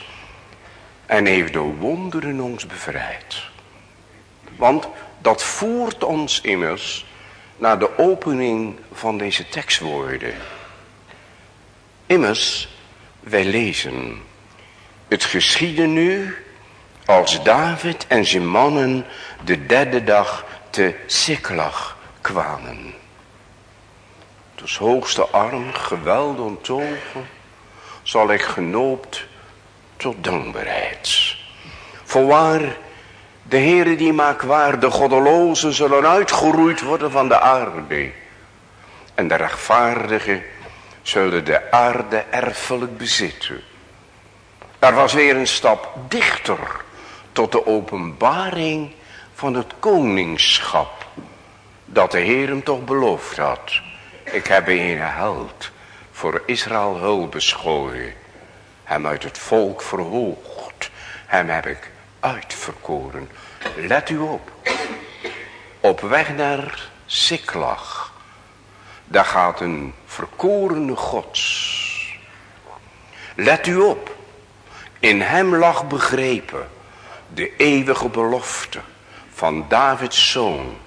En heeft door wonderen ons bevrijd. Want dat voert ons immers naar de opening van deze tekstwoorden. Immers, wij lezen. Het geschiedde nu als David en zijn mannen de derde dag te Siklag kwamen. Dus hoogste arm, geweld onttogen, zal ik genoopt tot dankbaarheid. Voorwaar, de Heere die maakt waar, de goddelozen zullen uitgeroeid worden van de aarde. En de rechtvaardigen zullen de aarde erfelijk bezitten. Er was weer een stap dichter tot de openbaring van het koningschap. Dat de Heer hem toch beloofd had. Ik heb een held voor Israël hulp beschoren. Hem uit het volk verhoogd. Hem heb ik uitverkoren. Let u op. Op weg naar Siklag. Daar gaat een verkorene gods. Let u op. In hem lag begrepen de eeuwige belofte van Davids zoon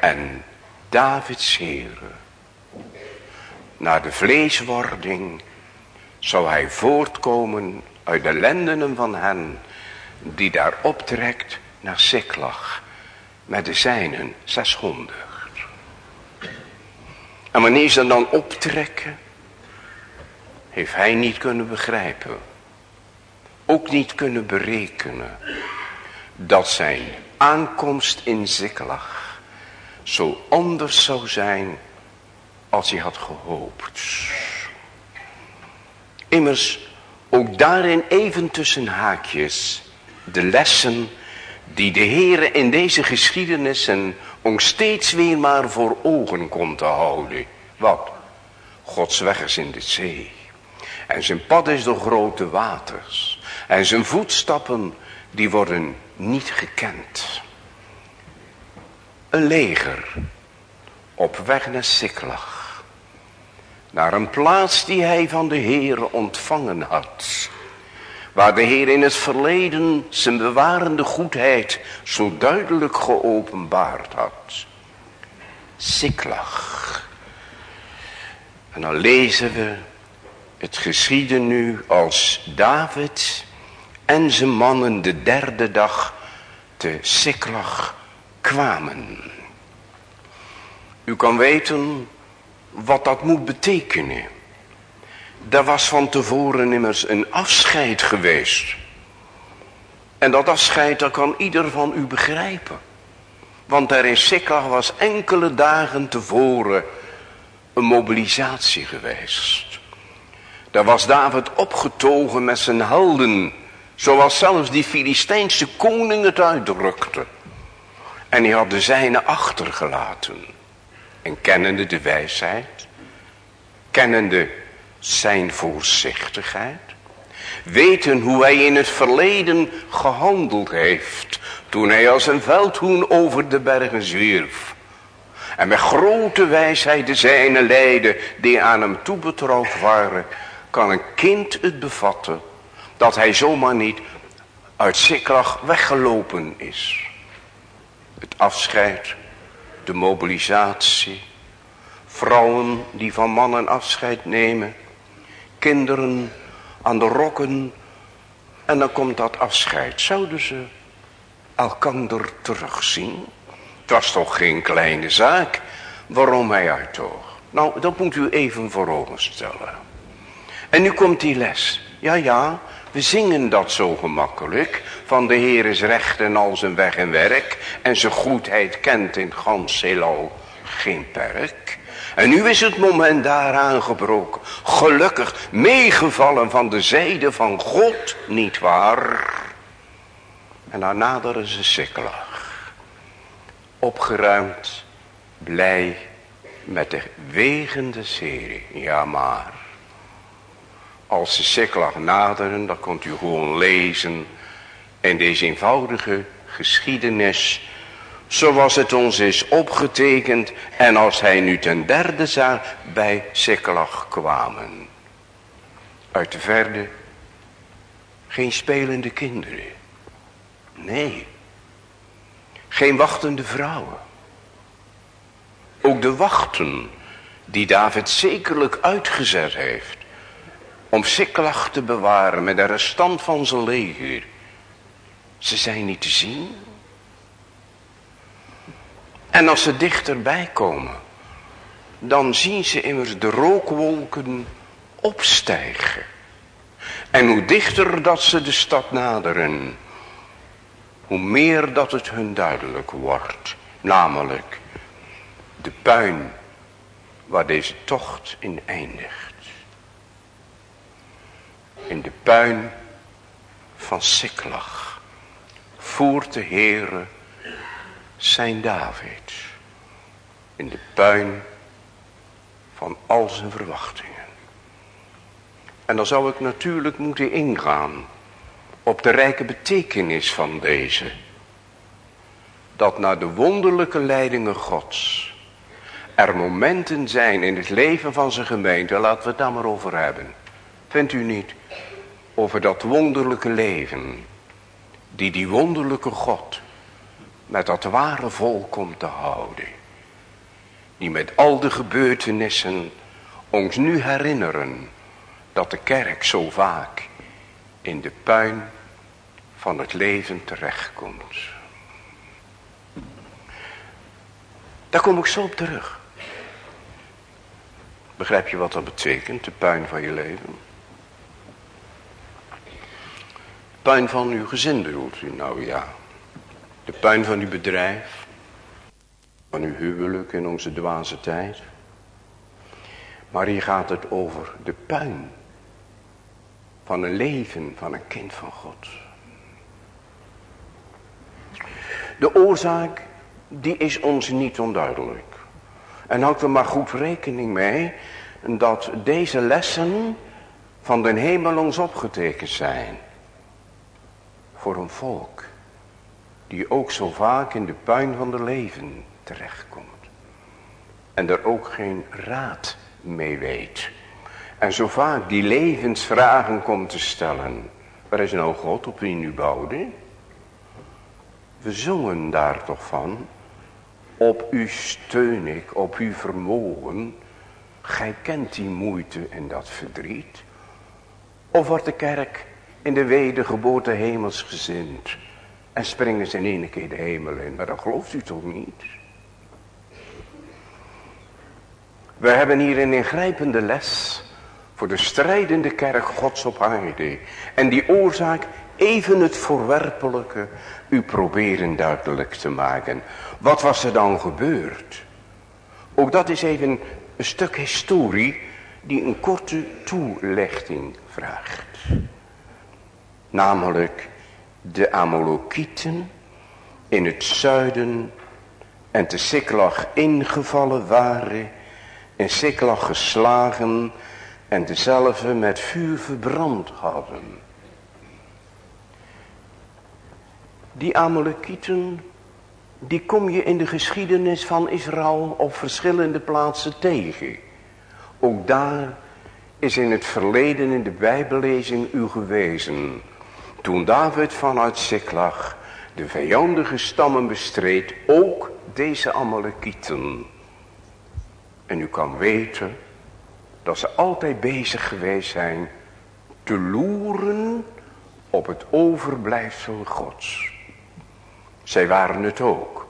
en Davids Heere. Na de vleeswording zou hij voortkomen uit de lendenen van hen die daar optrekt naar Siklag met de zijnen 600. En wanneer ze dan optrekken, heeft hij niet kunnen begrijpen, ook niet kunnen berekenen, dat zijn aankomst in Ziklag zo anders zou zijn als hij had gehoopt. Immers, ook daarin even tussen haakjes, de lessen die de Heere in deze geschiedenissen ons steeds weer maar voor ogen komt te houden. Wat? Gods weg is in de zee. En zijn pad is door grote waters. En zijn voetstappen die worden niet gekend. Een leger op weg naar Siklag. Naar een plaats die hij van de Heer ontvangen had. Waar de Heer in het verleden zijn bewarende goedheid zo duidelijk geopenbaard had. Siklag. En dan lezen we het geschieden nu als David en zijn mannen de derde dag te Siklag kwamen. U kan weten wat dat moet betekenen. Er was van tevoren immers een afscheid geweest. En dat afscheid, kan ieder van u begrijpen. Want er in Siklag was enkele dagen tevoren een mobilisatie geweest. Daar was David opgetogen met zijn helden Zoals zelfs die Filistijnse koning het uitdrukte. En hij had de zijne achtergelaten. En kennende de wijsheid. Kennende zijn voorzichtigheid. Weten hoe hij in het verleden gehandeld heeft. Toen hij als een veldhoen over de bergen zwierf. En met grote wijsheid de zijne leiden die aan hem toebetrouwd waren. Kan een kind het bevatten dat hij zomaar niet uit Siklag weggelopen is. Het afscheid, de mobilisatie, vrouwen die van mannen afscheid nemen, kinderen aan de rokken en dan komt dat afscheid. Zouden ze elkander terugzien? Het was toch geen kleine zaak waarom hij uittoog. Nou, dat moet u even voor ogen stellen. En nu komt die les. Ja, ja, we zingen dat zo gemakkelijk. Van de Heer is recht en al zijn weg en werk. En zijn goedheid kent in gans heelal geen perk. En nu is het moment daar aangebroken. Gelukkig meegevallen van de zijde van God, niet waar? En dan naderen ze Sikkelag. Opgeruimd, blij met de wegende serie. Ja maar. Als de Siklag naderen, dan kunt u gewoon lezen in deze eenvoudige geschiedenis zoals het ons is opgetekend en als hij nu ten derde zag bij Siklag kwamen. Uit de verde geen spelende kinderen. Nee. Geen wachtende vrouwen. Ook de wachten die David zekerlijk uitgezet heeft. Om Siklag te bewaren met de restant van zijn leger. Ze zijn niet te zien. En als ze dichterbij komen. Dan zien ze immers de rookwolken opstijgen. En hoe dichter dat ze de stad naderen. Hoe meer dat het hun duidelijk wordt. Namelijk de puin waar deze tocht in eindigt. In de puin van Siklag voert de Heere zijn David. In de puin van al zijn verwachtingen. En dan zou ik natuurlijk moeten ingaan op de rijke betekenis van deze. Dat na de wonderlijke leidingen gods er momenten zijn in het leven van zijn gemeente, laten we het daar maar over hebben. Vindt u niet? Over dat wonderlijke leven, die die wonderlijke God met dat ware volk komt te houden. Die met al de gebeurtenissen ons nu herinneren dat de kerk zo vaak in de puin van het leven terechtkomt. Daar kom ik zo op terug. Begrijp je wat dat betekent, de puin van je leven? Puin van uw gezin bedoelt u nou ja. De puin van uw bedrijf. Van uw huwelijk in onze dwaze tijd. Maar hier gaat het over de puin. Van een leven van een kind van God. De oorzaak die is ons niet onduidelijk. En houd er maar goed rekening mee dat deze lessen van den hemel ons opgetekend zijn. Voor een volk die ook zo vaak in de puin van de leven terechtkomt. En er ook geen raad mee weet. En zo vaak die levensvragen komt te stellen. Waar is nou God op wie nu bouwde? We zongen daar toch van. Op u steun ik, op uw vermogen. Gij kent die moeite en dat verdriet. Of wordt de kerk in de wedergeboorte hemels gezind? En springen ze in één keer de hemel in. Maar dat gelooft u toch niet? We hebben hier een ingrijpende les voor de strijdende kerk gods op aarde. En die oorzaak even het voorwerpelijke u proberen duidelijk te maken. Wat was er dan gebeurd? Ook dat is even een stuk historie die een korte toelichting vraagt. Namelijk de Amalekieten in het zuiden en te Siklag ingevallen waren, in Siklag geslagen en dezelfde met vuur verbrand hadden. Die Amalekieten, die kom je in de geschiedenis van Israël op verschillende plaatsen tegen. Ook daar is in het verleden in de bijbellezing u gewezen. Toen David vanuit Siklag de vijandige stammen bestreed, ook deze Amalekieten. En u kan weten dat ze altijd bezig geweest zijn te loeren op het overblijfsel gods. Zij waren het ook.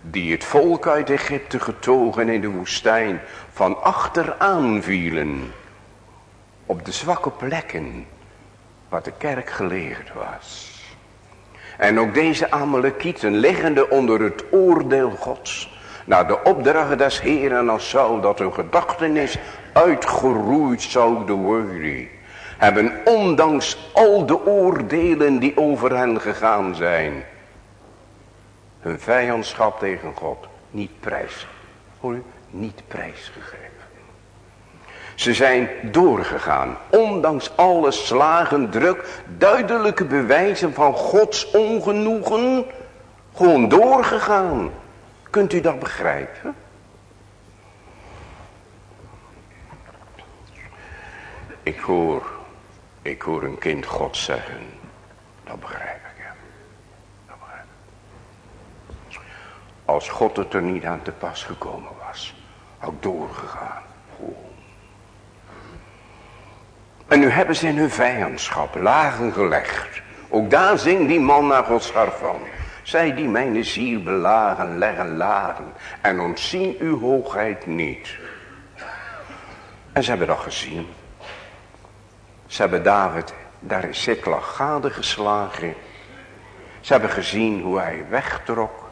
Die het volk uit Egypte getogen in de woestijn van achteraan vielen. Op de zwakke plekken wat de kerk geleerd was. En ook deze Amalekieten liggende onder het oordeel gods. Naar de opdracht des Heeren als zou dat hun gedachtenis uitgeroeid zouden worden. Hebben ondanks al de oordelen die over hen gegaan zijn. Hun vijandschap tegen God niet prijs. Hoor u? Niet prijsgegeven. Ze zijn doorgegaan. Ondanks alle slagen, druk, duidelijke bewijzen van Gods ongenoegen. Gewoon doorgegaan. Kunt u dat begrijpen? Ik hoor, ik hoor een kind God zeggen. Dat begrijp ik, ja. Dat begrijp ik. Als God het er niet aan te pas gekomen was, had ik doorgegaan. En nu hebben ze in hun vijandschap lagen gelegd. Ook daar zingt die man naar Gods hart van. Zij die mijn ziel belagen, leggen lagen en ontzien uw hoogheid niet. En ze hebben dat gezien. Ze hebben David daar in Siklag gade geslagen. Ze hebben gezien hoe hij wegtrok.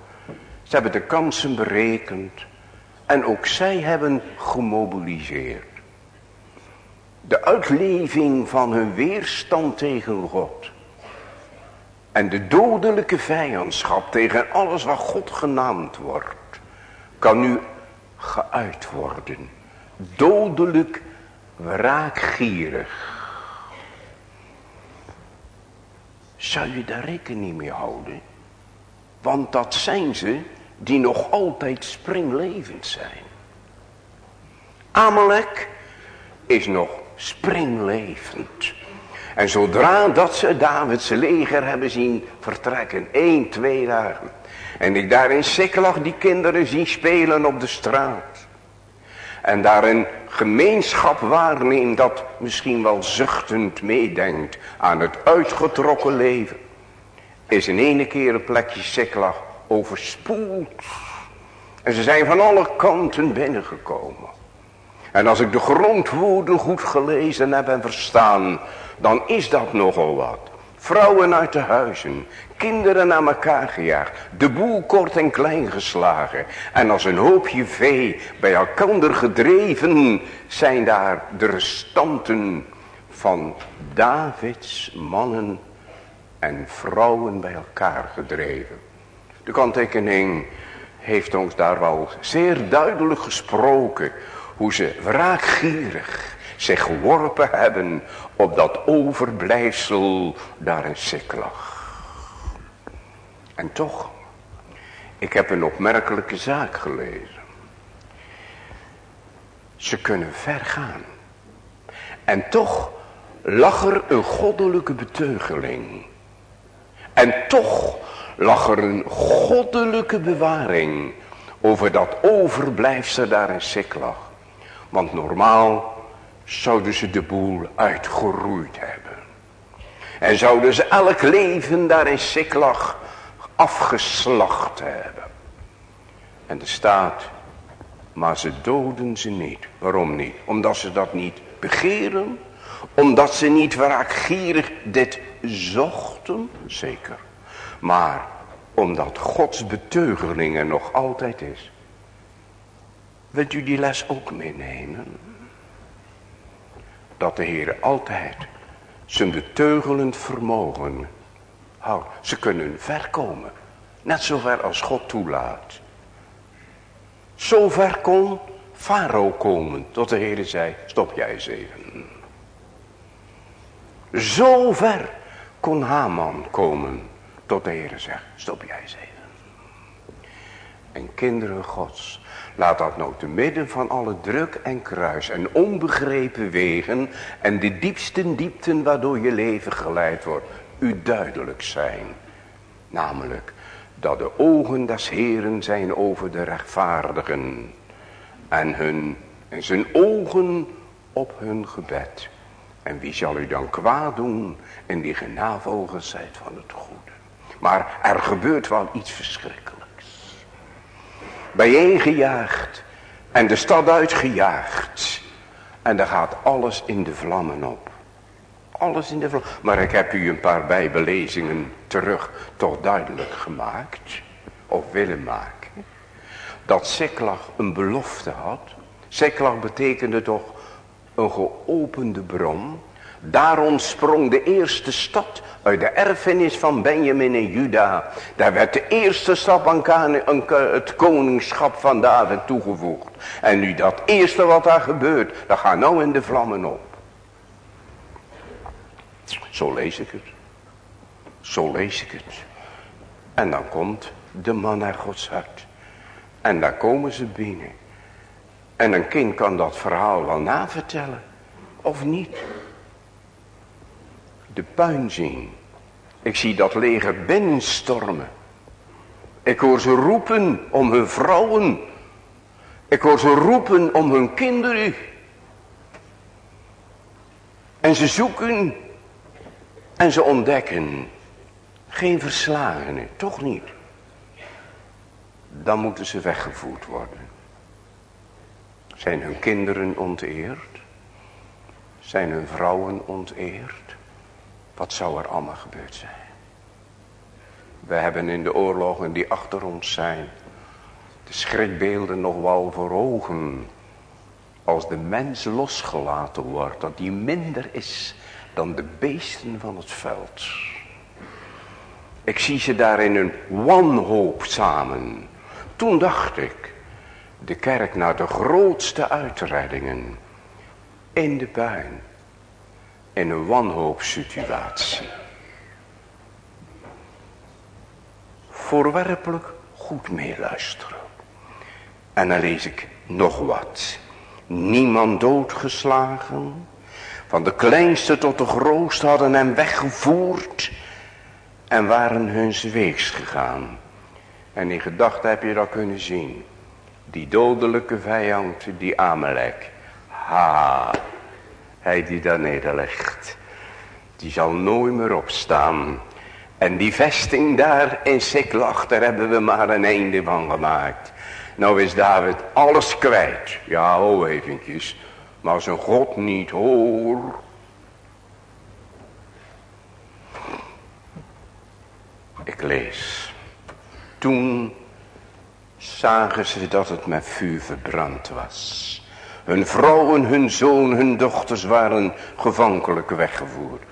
Ze hebben de kansen berekend. En ook zij hebben gemobiliseerd. De uitleving van hun weerstand tegen God. En de dodelijke vijandschap tegen alles wat God genaamd wordt. Kan nu geuit worden. Dodelijk wraakgierig. Zou je daar rekening mee houden? Want dat zijn ze die nog altijd springlevend zijn. Amalek is nog springlevend. En zodra dat ze Davids leger hebben zien vertrekken, één, twee dagen. En ik daar in Siklag die kinderen zie spelen op de straat. En daar een gemeenschap waarneem dat misschien wel zuchtend meedenkt aan het uitgetrokken leven. Is in ene keer een plekje Siklag overspoeld. En ze zijn van alle kanten binnengekomen. En als ik de grondwoorden goed gelezen heb en verstaan, dan is dat nogal wat. Vrouwen uit de huizen, kinderen naar elkaar gejaagd, de boel kort en klein geslagen. En als een hoopje vee bij elkander gedreven, zijn daar de restanten van Davids mannen en vrouwen bij elkaar gedreven. De kanttekening heeft ons daar wel zeer duidelijk gesproken. Hoe ze wraakgierig zich geworpen hebben op dat overblijfsel daar in Siklag. En toch, ik heb een opmerkelijke zaak gelezen. Ze kunnen ver gaan. En toch lag er een goddelijke beteugeling. En toch lag er een goddelijke bewaring over dat overblijfsel daar in Siklag. Want normaal zouden ze de boel uitgeroeid hebben. En zouden ze elk leven daar in Siklag afgeslacht hebben. En er staat, maar ze doden ze niet. Waarom niet? Omdat ze dat niet begeren. Omdat ze niet wraakgierig dit zochten. Zeker. Maar omdat Gods beteugeling er nog altijd is. Wilt u die les ook meenemen? Dat de Heer altijd zijn beteugelend vermogen houdt. Ze kunnen ver komen. Net zover als God toelaat. Zo ver kon Farao komen. Tot de Heer zei, stop jij eens even. Zo ver kon Haman komen. Tot de Heer zegt, stop jij eens even. En kinderen gods, laat dat nou te midden van alle druk en kruis en onbegrepen wegen en de diepste diepten waardoor je leven geleid wordt, u duidelijk zijn. Namelijk dat de ogen des Heren zijn over de rechtvaardigen en, hun, en zijn ogen op hun gebed. En wie zal u dan kwaad doen in die genavolgensheid van het goede. Maar er gebeurt wel iets verschrikkelijks. Bijeengejaagd en de stad uitgejaagd. En dan gaat alles in de vlammen op. Alles in de vlammen. Maar ik heb u een paar bijbelezingen terug toch duidelijk gemaakt. Of willen maken. Dat Seklag een belofte had. Seklag betekende toch een geopende bron. Daar sprong de eerste stad uit de erfenis van Benjamin en Juda. Daar werd de eerste stap aan het koningschap van David toegevoegd. En nu dat eerste wat daar gebeurt, dat gaat nou in de vlammen op. Zo lees ik het. Zo lees ik het. En dan komt de man naar Gods hart. En dan komen ze binnen. En een kind kan dat verhaal wel navertellen. Of niet. De puin zien. Ik zie dat leger binnenstormen. Ik hoor ze roepen om hun vrouwen. Ik hoor ze roepen om hun kinderen. En ze zoeken en ze ontdekken. Geen verslagenen, toch niet. Dan moeten ze weggevoerd worden. Zijn hun kinderen onteerd? Zijn hun vrouwen onteerd? Wat zou er allemaal gebeurd zijn? We hebben in de oorlogen die achter ons zijn, de schrikbeelden nog wel voor ogen. Als de mens losgelaten wordt, dat die minder is dan de beesten van het veld. Ik zie ze daar in een wanhoop samen. Toen dacht ik, de kerk naar de grootste uitreddingen in de puin. In een wanhoopssituatie. Voorwerpelijk goed meeluisteren. En dan lees ik nog wat. Niemand doodgeslagen. Van de kleinste tot de grootste hadden hem weggevoerd. En waren hun weegs gegaan. En in gedachten heb je dat kunnen zien. Die dodelijke vijand, die Amalek. Ha, hij die daar nederlegt. Die zal nooit meer opstaan. En die vesting daar in Siklag, daar hebben we maar een einde van gemaakt. Nou is David alles kwijt. Ja, ho eventjes. Maar een God niet hoor. Ik lees. Toen zagen ze dat het met vuur verbrand was. Hun vrouwen, hun zoon, hun dochters waren gevankelijk weggevoerd.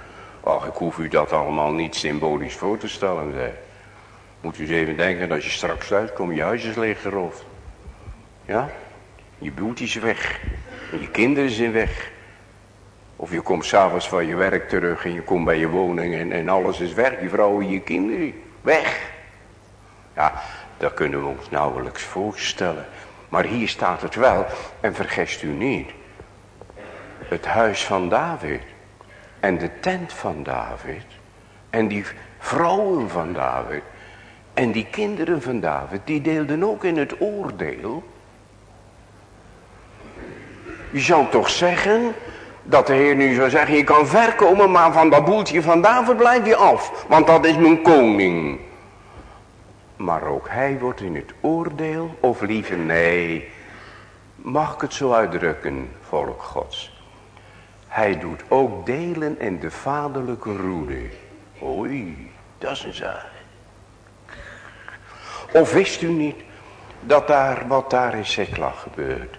Ach, ik hoef u dat allemaal niet symbolisch voor te stellen. Zeg. Moet u eens even denken, als je straks uitkomt, je huis is leeggeroofd. Ja? Je boet is weg. En je kinderen zijn weg. Of je komt s'avonds van je werk terug en je komt bij je woning en, en alles is weg. Je vrouw en je kinderen, weg. Ja, dat kunnen we ons nauwelijks voorstellen. Maar hier staat het wel, en vergest u niet. Het huis van David en de tent van David en die vrouwen van David en die kinderen van David, die deelden ook in het oordeel. Je zou toch zeggen dat de Heer nu zou zeggen, je kan verkomen, maar van dat boeltje van David blijf je af, want dat is mijn koning. Maar ook hij wordt in het oordeel, of liever nee, mag ik het zo uitdrukken, volk gods. Hij doet ook delen in de vaderlijke roede. Oei, dat is een zaak. Of wist u niet dat daar, wat daar in Sekla gebeurt,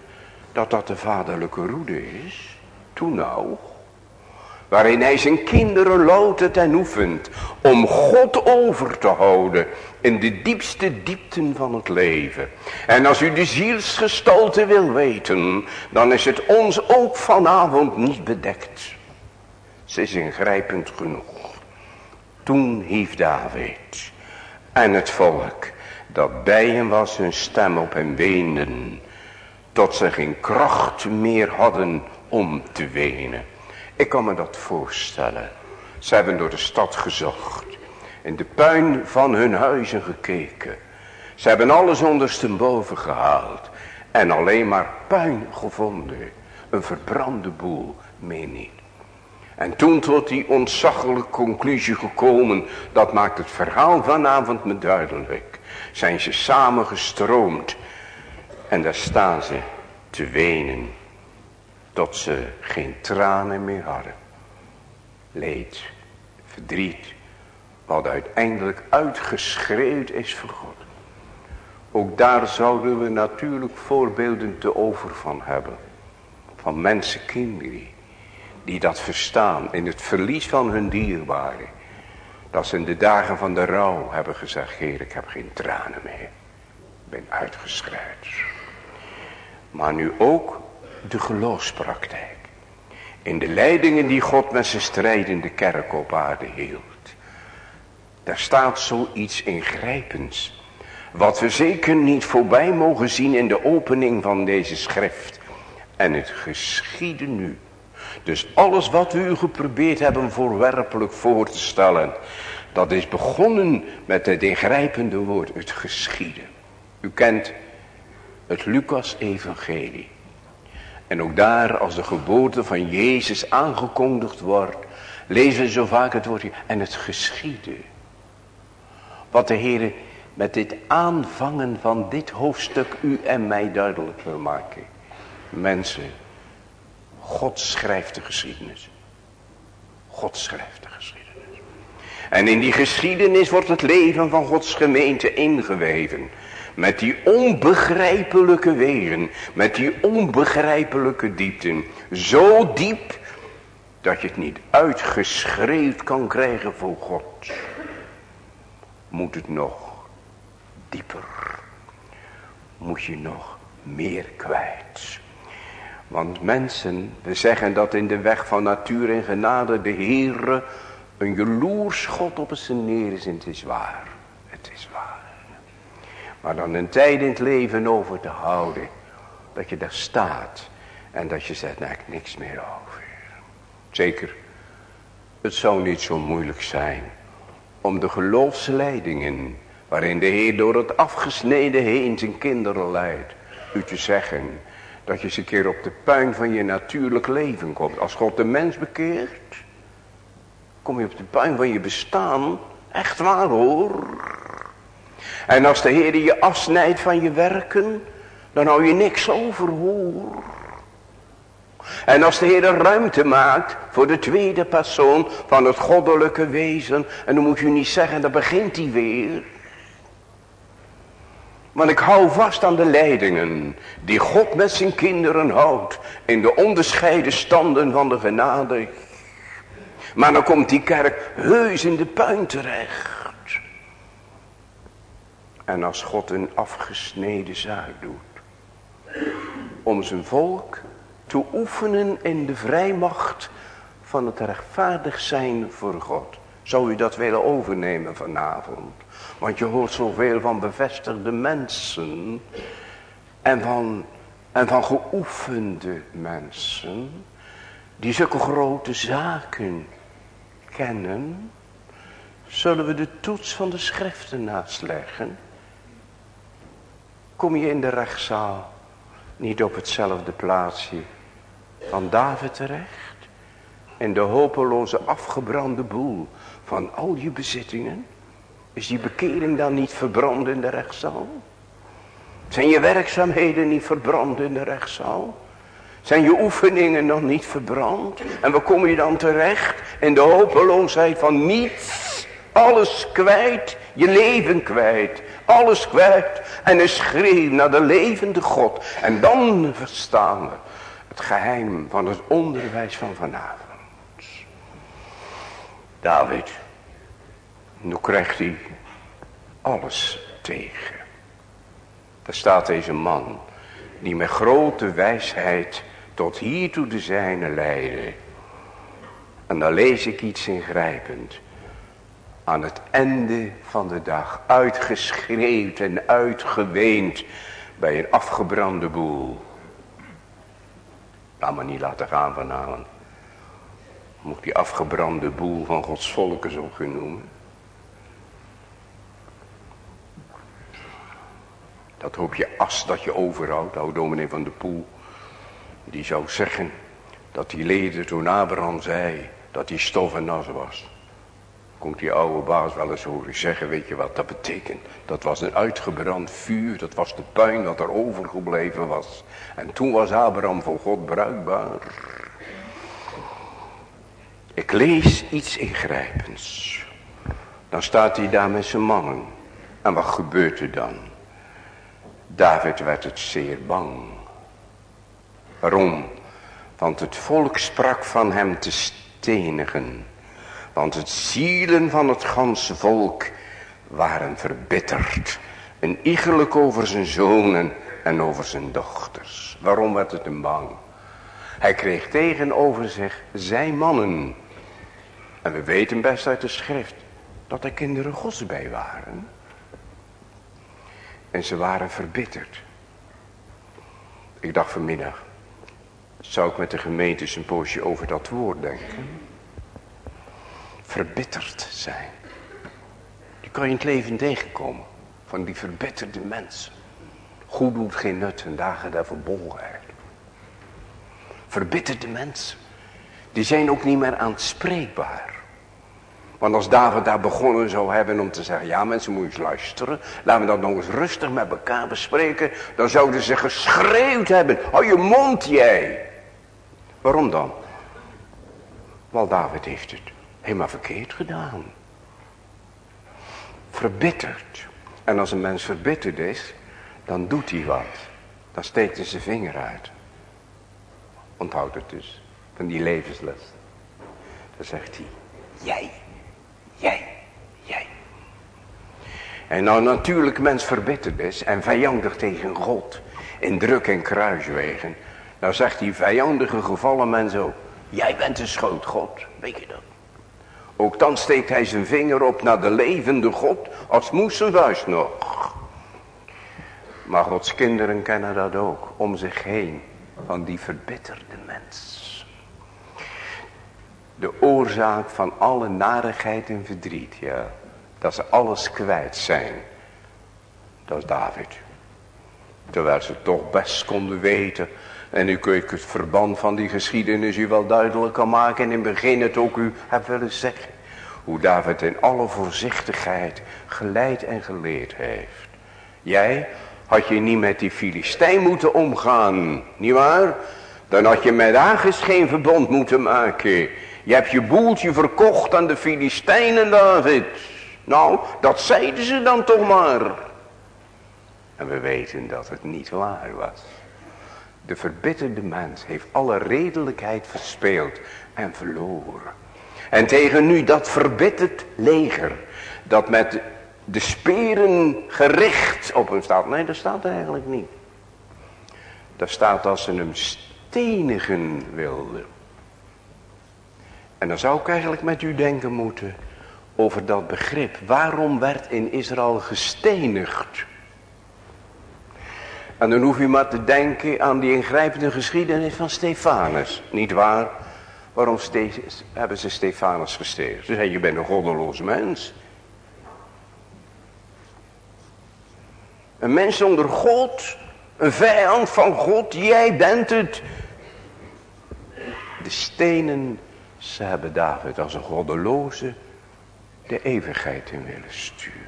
dat dat de vaderlijke roede is? Toen nou, waarin hij zijn kinderen lotet en oefent om God over te houden in de diepste diepten van het leven. En als u de zielsgestalte wil weten, dan is het ons ook vanavond niet bedekt. Ze is ingrijpend genoeg. Toen hief David en het volk dat bij hem was hun stem op hem weenden, tot ze geen kracht meer hadden om te wenen. Ik kan me dat voorstellen. Ze hebben door de stad gezocht. In de puin van hun huizen gekeken. Ze hebben alles ondersteboven gehaald. En alleen maar puin gevonden. Een verbrande boel, meer niet. En toen tot die ontzaglijke conclusie gekomen. Dat maakt het verhaal vanavond me duidelijk. Zijn ze samengestroomd. En daar staan ze te wenen tot ze geen tranen meer hadden. Leed, verdriet, wat uiteindelijk uitgeschreeuwd is voor God. Ook daar zouden we natuurlijk voorbeelden te over van hebben. Van mensenkinderen die dat verstaan in het verlies van hun dierbaren. Dat ze in de dagen van de rouw hebben gezegd, Heer, ik heb geen tranen meer. Ik ben uitgeschreid. Maar nu ook de geloofspraktijk. In de leidingen die God met zijn strijdende kerk op aarde hield. Daar staat zoiets ingrijpends. Wat we zeker niet voorbij mogen zien in de opening van deze schrift. En het geschieden nu. Dus alles wat we u geprobeerd hebben voorwerpelijk voor te stellen. Dat is begonnen met het ingrijpende woord. Het geschieden. U kent het Lucas evangelie. En ook daar als de geboorte van Jezus aangekondigd wordt. Lezen we zo vaak het woordje. En het geschieden. Wat de Heer met dit aanvangen van dit hoofdstuk u en mij duidelijk wil maken. Mensen, God schrijft de geschiedenis. God schrijft de geschiedenis. En in die geschiedenis wordt het leven van Gods gemeente ingeweven. Met die onbegrijpelijke wegen. Met die onbegrijpelijke diepten. Zo diep dat je het niet uitgeschreeuwd kan krijgen voor God. Moet het nog dieper. Moet je nog meer kwijt. Want mensen, we zeggen dat in de weg van natuur en genade de Heere een jaloers God op zijn neer is. En het is waar. Het is waar. Maar dan een tijd in het leven over te houden. Dat je daar staat. En dat je zegt, nou ik niks meer over. Zeker. Het zou niet zo moeilijk zijn. Om de geloofsleidingen. Waarin de Heer door het afgesneden heen zijn kinderen leidt. U te zeggen. Dat je eens een keer op de puin van je natuurlijk leven komt. Als God de mens bekeert. Kom je op de puin van je bestaan. Echt waar hoor. En als de Heer je afsnijdt van je werken. Dan hou je niks over hoor. En als de Heer ruimte maakt voor de tweede persoon van het goddelijke wezen. En dan moet je niet zeggen, dan begint hij weer. Want ik hou vast aan de leidingen die God met zijn kinderen houdt. In de onderscheiden standen van de genade. Maar dan komt die kerk heus in de puin terecht. En als God een afgesneden zaak doet. Om zijn volk te oefenen in de vrijmacht van het rechtvaardig zijn voor God. Zou u dat willen overnemen vanavond? Want je hoort zoveel van bevestigde mensen. En van, en van geoefende mensen. Die zulke grote zaken kennen. Zullen we de toets van de schriften naast leggen? Kom je in de rechtszaal niet op hetzelfde plaatsje van David terecht? In de hopeloze afgebrande boel van al je bezittingen? Is die bekering dan niet verbrand in de rechtszaal? Zijn je werkzaamheden niet verbrand in de rechtszaal? Zijn je oefeningen nog niet verbrand? En waar kom je dan terecht? In de hopeloosheid van niets. Alles kwijt. Je leven kwijt. Alles kwijt. En een schreeuw naar de levende God. En dan verstaan we het geheim van het onderwijs van vanavond. David. Nu krijgt hij alles tegen. Daar staat deze man. Die met grote wijsheid tot hiertoe de zijne leiden. En dan lees ik iets ingrijpend. Aan het einde van de dag. Uitgeschreeuwd en uitgeweend. Bij een afgebrande boel. Laat me niet laten gaan vanavond. Moet die afgebrande boel van Gods volken zo genoemd. Dat hoopje as dat je overhoudt, oude dominee van de Poel. Die zou zeggen dat die leden toen Abraham zei dat die stof en nas was. Komt die oude baas wel eens horen zeggen, weet je wat dat betekent? Dat was een uitgebrand vuur, dat was de puin wat er overgebleven was. En toen was Abraham voor God bruikbaar. Ik lees iets ingrijpends. Dan staat hij daar met zijn mannen. En wat gebeurt er dan? David werd het zeer bang. Waarom? Want het volk sprak van hem te stenigen. Want het zielen van het ganse volk waren verbitterd. En iegelijk over zijn zonen en over zijn dochters. Waarom werd het een bang? Hij kreeg tegenover zich zijn mannen. En we weten best uit de schrift dat er kinderen gods bij waren. En ze waren verbitterd. Ik dacht vanmiddag, zou ik met de gemeente een poosje over dat woord denken. Verbitterd zijn. Die kan je in het leven tegenkomen. Van die verbitterde mensen. Goed doet geen nut en dagen der verbolgenheid. Verbitterde mensen. Die zijn ook niet meer aanspreekbaar. Want als David daar begonnen zou hebben om te zeggen, ja mensen moet eens luisteren. Laten we dat nog eens rustig met elkaar bespreken. Dan zouden ze geschreeuwd hebben, hou je mond jij. Waarom dan? Want David heeft het helemaal verkeerd gedaan. Verbitterd. En als een mens verbitterd is, dan doet hij wat. Dan steekt hij zijn vinger uit. Onthoud het dus, van die levensles. Dan zegt hij, jij, jij, jij. En nou natuurlijk mens verbitterd is en vijandig tegen God. In druk en kruiswegen. Nou zegt die vijandige gevallen mens ook. Jij bent een schoot God, weet je dat? Ook dan steekt hij zijn vinger op naar de levende God, als moest zijn vuist nog. Maar Gods kinderen kennen dat ook, om zich heen, van die verbitterde mens. De oorzaak van alle narigheid en verdriet, ja, dat ze alles kwijt zijn. Dat is David. Terwijl ze toch best konden weten en nu kun ik het verband van die geschiedenis u wel duidelijk kan maken. En in het begin het ook u heb willen zeggen. Hoe David in alle voorzichtigheid geleid en geleerd heeft. Jij had je niet met die Filistijn moeten omgaan. Niet waar? Dan had je met Agis geen verbond moeten maken. Je hebt je boeltje verkocht aan de Filistijnen David. Nou, dat zeiden ze dan toch maar. En we weten dat het niet waar was. De verbitterde mens heeft alle redelijkheid verspeeld en verloren. En tegen nu dat verbitterd leger, dat met de speren gericht op hem staat. Nee, dat staat eigenlijk niet. Dat staat als ze hem stenigen wilden. En dan zou ik eigenlijk met u denken moeten over dat begrip. Waarom werd in Israël gestenigd? En dan hoef je maar te denken aan die ingrijpende geschiedenis van Stefanus. Niet waar? Waarom hebben ze Stefanus gesteerd? Ze zeiden, je bent een goddeloos mens. Een mens zonder God. Een vijand van God. Jij bent het. De stenen, ze hebben David als een goddeloze de eeuwigheid in willen sturen.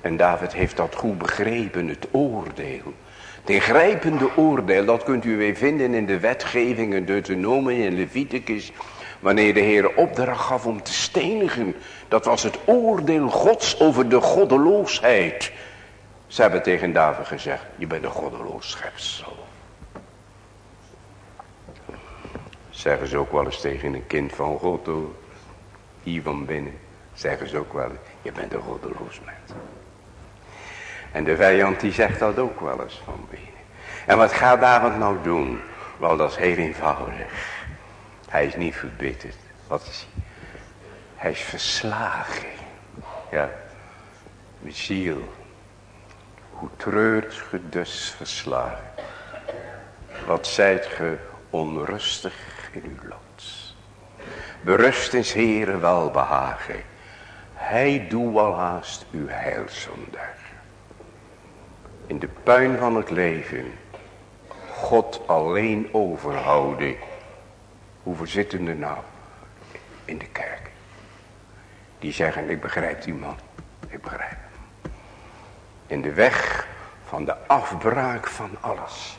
En David heeft dat goed begrepen, het oordeel. Het ingrijpende oordeel, dat kunt u weer vinden in de wetgeving in Deuteronomie en Leviticus. Wanneer de Heer opdracht gaf om te stenigen. Dat was het oordeel gods over de goddeloosheid. Ze hebben tegen David gezegd, je bent een goddeloos schepsel. Zeggen ze ook wel eens tegen een kind van God hoor. Hier van binnen. Zeggen ze ook wel je bent een goddeloos mens. En de vijand die zegt dat ook wel eens van binnen. En wat gaat David nou doen? Wel dat is heel eenvoudig. Hij is niet verbitterd. Wat is hij? Hij is verslagen. Ja. Met ziel. Hoe treurt ge dus verslagen. Wat zijt ge onrustig in uw lot. Berust is Heere welbehagen. Hij doet wel haast uw heil zondag in de puin van het leven God alleen overhouden. Hoeveel zitten er nou in de kerk? Die zeggen, ik begrijp die man. Ik begrijp hem. In de weg van de afbraak van alles.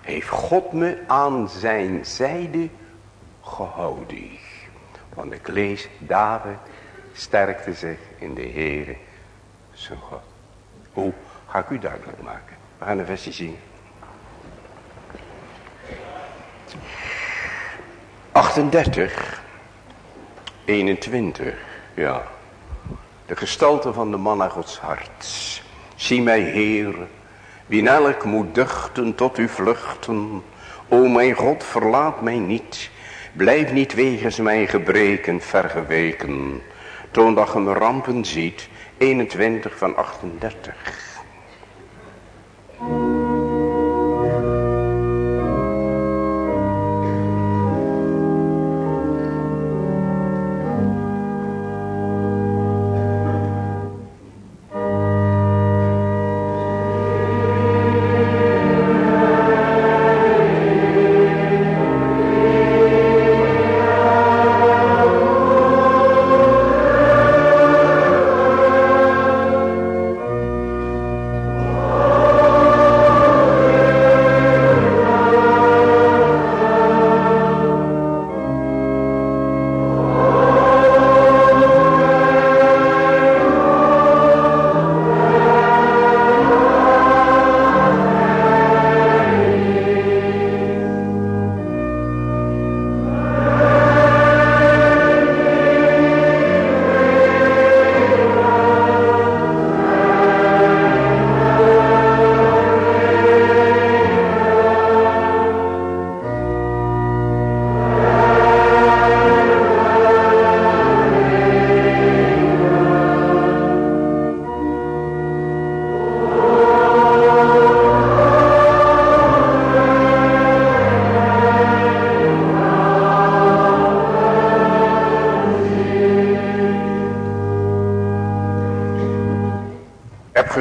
Heeft God me aan zijn zijde gehouden. Want ik lees, David sterkte zich in de Heere zijn God. Hoe? Ga ik u duidelijk maken. We gaan een versie zien. 38, 21, ja. De gestalte van de man naar Gods hart. Zie mij, Heer, wie elk moet duchten tot u vluchten. O mijn God, verlaat mij niet. Blijf niet wegens mijn gebreken vergeweken. Toon dat je rampen ziet. 21 van 38.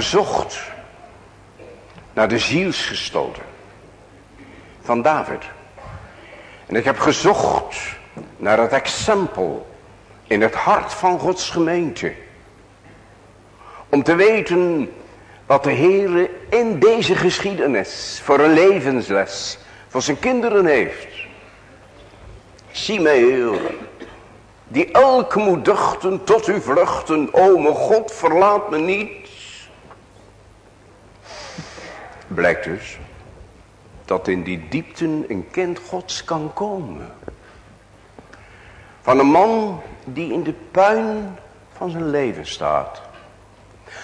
Gezocht naar de zielsgestalte van David. En ik heb gezocht naar het exempel in het hart van Gods gemeente. Om te weten wat de Heer in deze geschiedenis voor een levensles voor zijn kinderen heeft. Heer, die elk moet duchten tot u vluchten. O mijn God, verlaat me niet. Blijkt dus dat in die diepten een kind gods kan komen. Van een man die in de puin van zijn leven staat.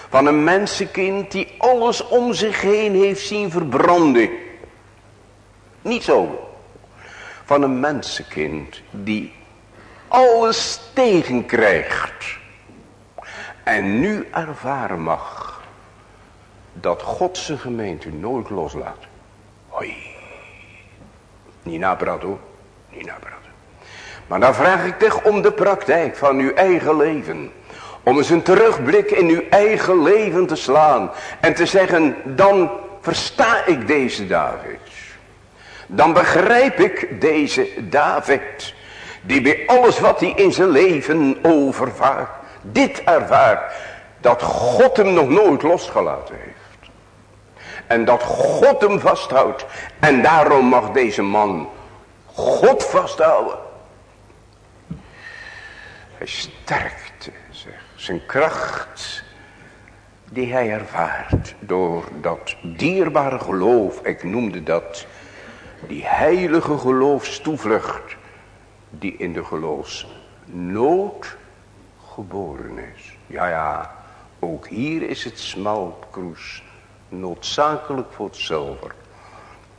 Van een mensenkind die alles om zich heen heeft zien verbranden. Niet zo. Van een mensenkind die alles tegenkrijgt. En nu ervaren mag dat God zijn gemeente nooit loslaat. Hoi. Niet napraten hoor. Niet napraten. Maar dan vraag ik toch om de praktijk van uw eigen leven. Om eens een terugblik in uw eigen leven te slaan. En te zeggen, dan versta ik deze David. Dan begrijp ik deze David. Die bij alles wat hij in zijn leven overvaart. Dit ervaart. Dat God hem nog nooit losgelaten heeft. En dat God hem vasthoudt. En daarom mag deze man God vasthouden. Hij sterkte zeg, zijn kracht die hij ervaart door dat dierbare geloof. Ik noemde dat die heilige geloofstoevlucht die in de geloofsnood geboren is. Ja, ja, ook hier is het smalkroes noodzakelijk voor het zilver.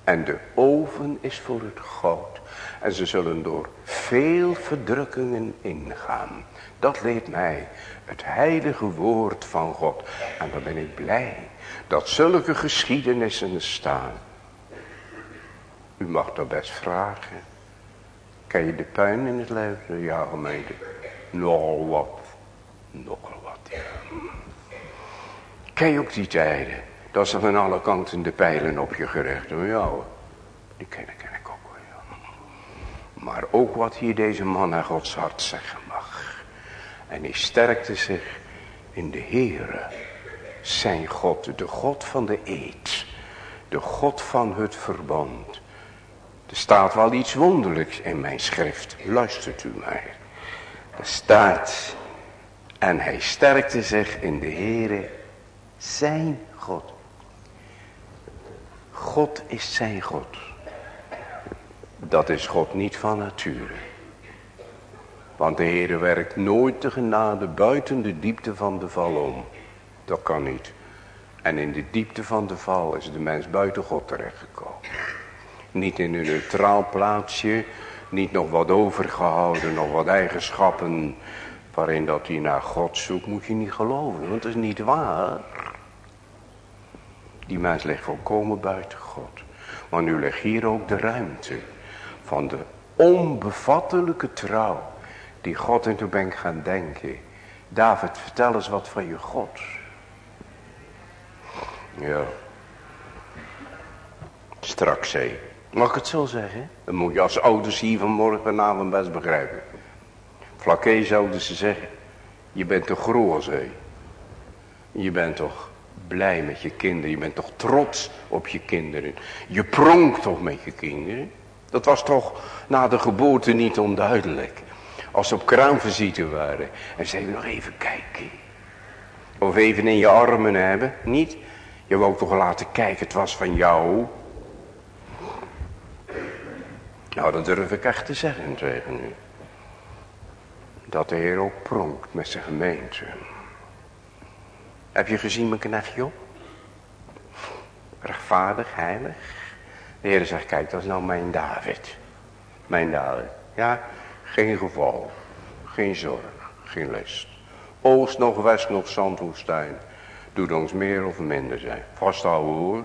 En de oven is voor het goud. En ze zullen door veel verdrukkingen ingaan. Dat leert mij het heilige woord van God. En dan ben ik blij dat zulke geschiedenissen staan. U mag dat best vragen. Ken je de puin in het leven? Ja gemeente. Nogal wat. Nogal wat, ja. Ken je ook die tijden? Dat ze van alle kanten de pijlen op je gericht hebben. Ja die ken, ken ik ook wel. Maar ook wat hier deze man naar Gods hart zeggen mag. En hij sterkte zich in de Heere. Zijn God, de God van de eed. De God van het verbond. Er staat wel iets wonderlijks in mijn schrift. Luistert u maar. Er staat. En hij sterkte zich in de Heere. Zijn God. God is zijn God. Dat is God niet van nature. Want de Heer werkt nooit de genade buiten de diepte van de val om. Dat kan niet. En in de diepte van de val is de mens buiten God terechtgekomen. Niet in een neutraal plaatsje. Niet nog wat overgehouden. Nog wat eigenschappen. Waarin dat hij naar God zoekt. Moet je niet geloven. Want dat is niet waar. Die mens ligt volkomen buiten God. Maar nu ligt hier ook de ruimte. Van de onbevattelijke trouw. Die God en toen ben ik gaan denken. David vertel eens wat van je God. Ja. Straks hé. Mag ik het zo zeggen? Dan moet je als ouders hier vanmorgenavond best begrijpen. Vlakke zouden ze zeggen. Je bent toch groot hé. Je bent toch blij met je kinderen. Je bent toch trots op je kinderen. Je pronkt toch met je kinderen. Dat was toch na de geboorte niet onduidelijk. Als ze op kraamvisite waren. En zeiden nog even kijken. Of even in je armen hebben. Niet? Je wou toch laten kijken, het was van jou. Nou, dat durf ik echt te zeggen tegen u. Dat de Heer ook pronkt met zijn gemeente. Heb je gezien mijn knechtje Rechtvaardig, heilig. De Heer zegt, kijk, dat is nou mijn David. Mijn David. Ja, geen geval. Geen zorg. Geen list. Oost nog west nog zandwoestijn doet ons meer of minder zijn. Vasthouden hoor.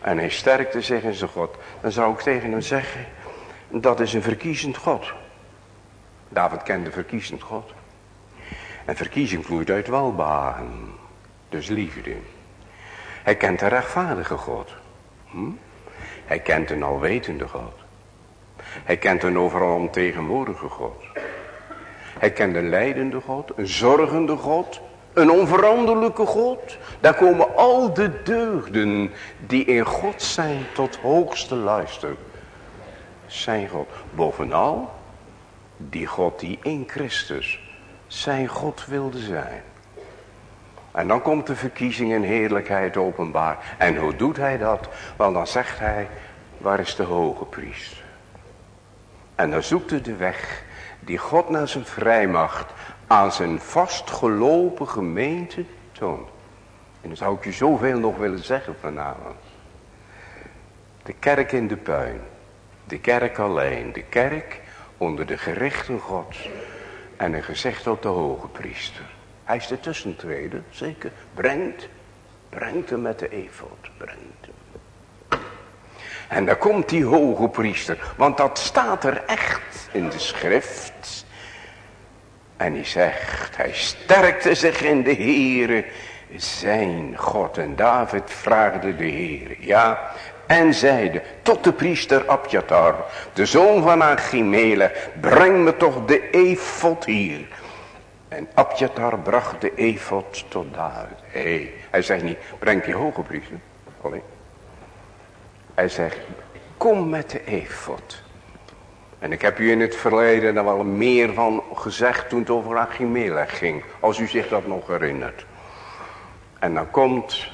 En hij sterkte zich in zijn God. Dan zou ik tegen hem zeggen. Dat is een verkiezend God. David kende verkiezend God. En verkiezing vloeit uit welbehagen. Dus liefde. Hij kent de rechtvaardige God. Hm? Hij kent een alwetende God. Hij kent een overal ontegenwoordige God. Hij kent een leidende God, een zorgende God, een onveranderlijke God. Daar komen al de deugden die in God zijn tot hoogste luister. Zijn God. Bovenal die God die in Christus zijn God wilde zijn. En dan komt de verkiezing in heerlijkheid openbaar. En hoe doet hij dat? Wel dan zegt hij, waar is de hoge priester? En dan zoekt hij de weg die God naar zijn vrijmacht aan zijn vastgelopen gemeente toont. En dan zou ik je zoveel nog willen zeggen vanavond. De kerk in de puin. De kerk alleen. De kerk onder de gerichten gods. En een gezegd op de hoge priester. Hij is de tussentreden, zeker. Brengt, brengt hem met de efot. Brengt hem. En dan komt die hoge priester. Want dat staat er echt in de schrift. En hij zegt, hij sterkte zich in de Heere, zijn God. En David vraagde de Heere, ja, en zeide tot de priester Abjatar, de zoon van Achimele, breng me toch de efot hier. En Abjatar bracht de efot tot David. Hey, hij zegt niet, breng die hoge priester. Alleen. Hij zegt, kom met de efot. En ik heb u in het verleden daar wel meer van gezegd toen het over Achimelech ging. Als u zich dat nog herinnert. En dan komt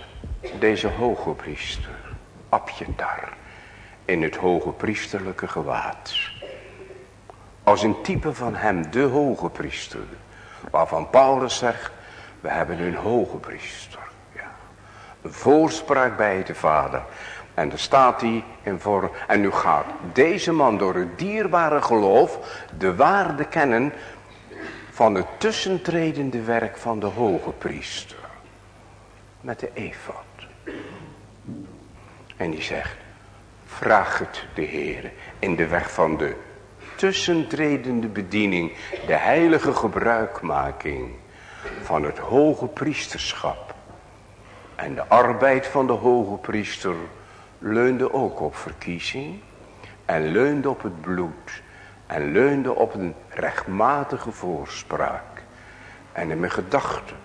deze hoge priester, Abjetar, in het hoge priesterlijke gewaad. Als een type van hem, de hoge priester. Waarvan Paulus zegt, we hebben een hoge priester. Ja. Een voorspraak bij de vader. En dan staat hij in voor. En nu gaat deze man door het dierbare geloof de waarde kennen van het tussentredende werk van de hoge priester. Met de efot. En die zegt, vraag het de Heer in de weg van de tussentredende bediening, de heilige gebruikmaking van het hoge priesterschap. En de arbeid van de hoge priester leunde ook op verkiezing en leunde op het bloed en leunde op een rechtmatige voorspraak. En in mijn gedachten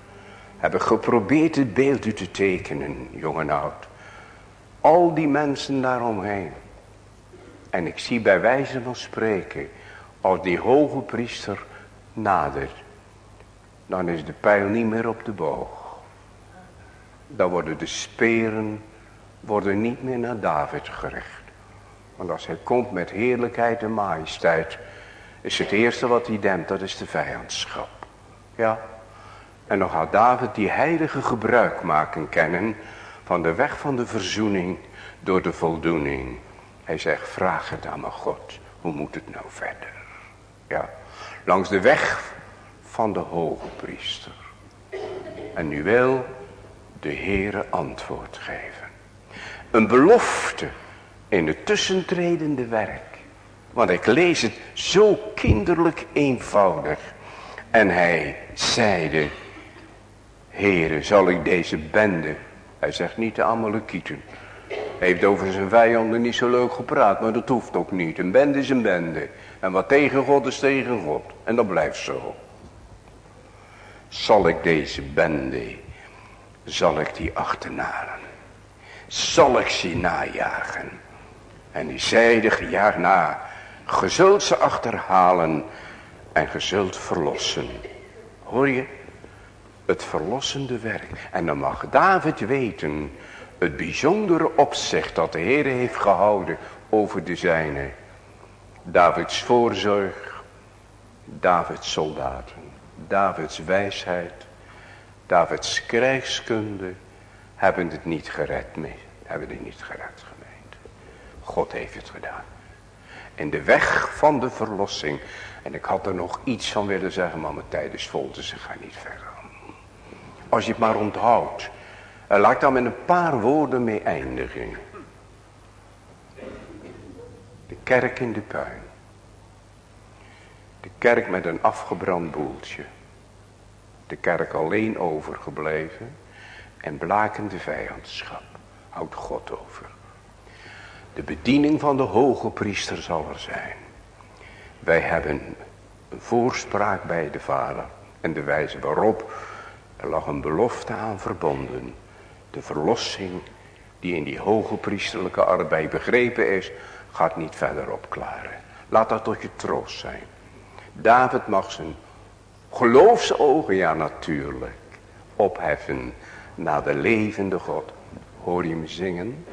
heb ik geprobeerd het beeld u te tekenen, jong en oud. Al die mensen daaromheen. En ik zie bij wijze van spreken, als die hoge priester nadert, dan is de pijl niet meer op de boog. Dan worden de speren worden niet meer naar David gericht. Want als hij komt met heerlijkheid en majesteit, is het eerste wat hij dempt, dat is de vijandschap. Ja. En dan gaat David die heilige gebruik maken kennen van de weg van de verzoening door de voldoening. Hij zegt, vraag het aan mijn God, hoe moet het nou verder? Ja, langs de weg van de hoge priester. En nu wil de Heere antwoord geven. Een belofte in het tussentredende werk. Want ik lees het zo kinderlijk eenvoudig. En hij zeide, Heere, zal ik deze bende, hij zegt niet de Amalekieten. Hij heeft over zijn vijanden niet zo leuk gepraat, maar dat hoeft ook niet. Een bende is een bende. En wat tegen God is tegen God. En dat blijft zo. Zal ik deze bende, zal ik die achternaden. Zal ik ze najagen. En die zeide gejaagd na. Ge zult ze achterhalen en ge zult verlossen. Hoor je? Het verlossende werk. En dan mag David weten het bijzondere opzicht dat de Heer heeft gehouden over de zijne. Davids voorzorg, Davids soldaten, Davids wijsheid, Davids krijgskunde hebben het niet gered mee. Hebben het niet gered gemeend. God heeft het gedaan. In de weg van de verlossing. En ik had er nog iets van willen zeggen, maar mijn tijd is vol, dus ik ga niet verder. Als je het maar onthoudt. Laat ik dan met een paar woorden mee eindigen. De kerk in de puin. De kerk met een afgebrand boeltje. De kerk alleen overgebleven. En blakende vijandschap. Houdt God over. De bediening van de hoge priester zal er zijn. Wij hebben een voorspraak bij de vader. En de wijze waarop er lag een belofte aan verbonden. De verlossing die in die hoge priesterlijke arbeid begrepen is, gaat niet verder opklaren. Laat dat tot je troost zijn. David mag zijn geloofsogen, ja natuurlijk, opheffen naar de levende God. Hoor je me zingen?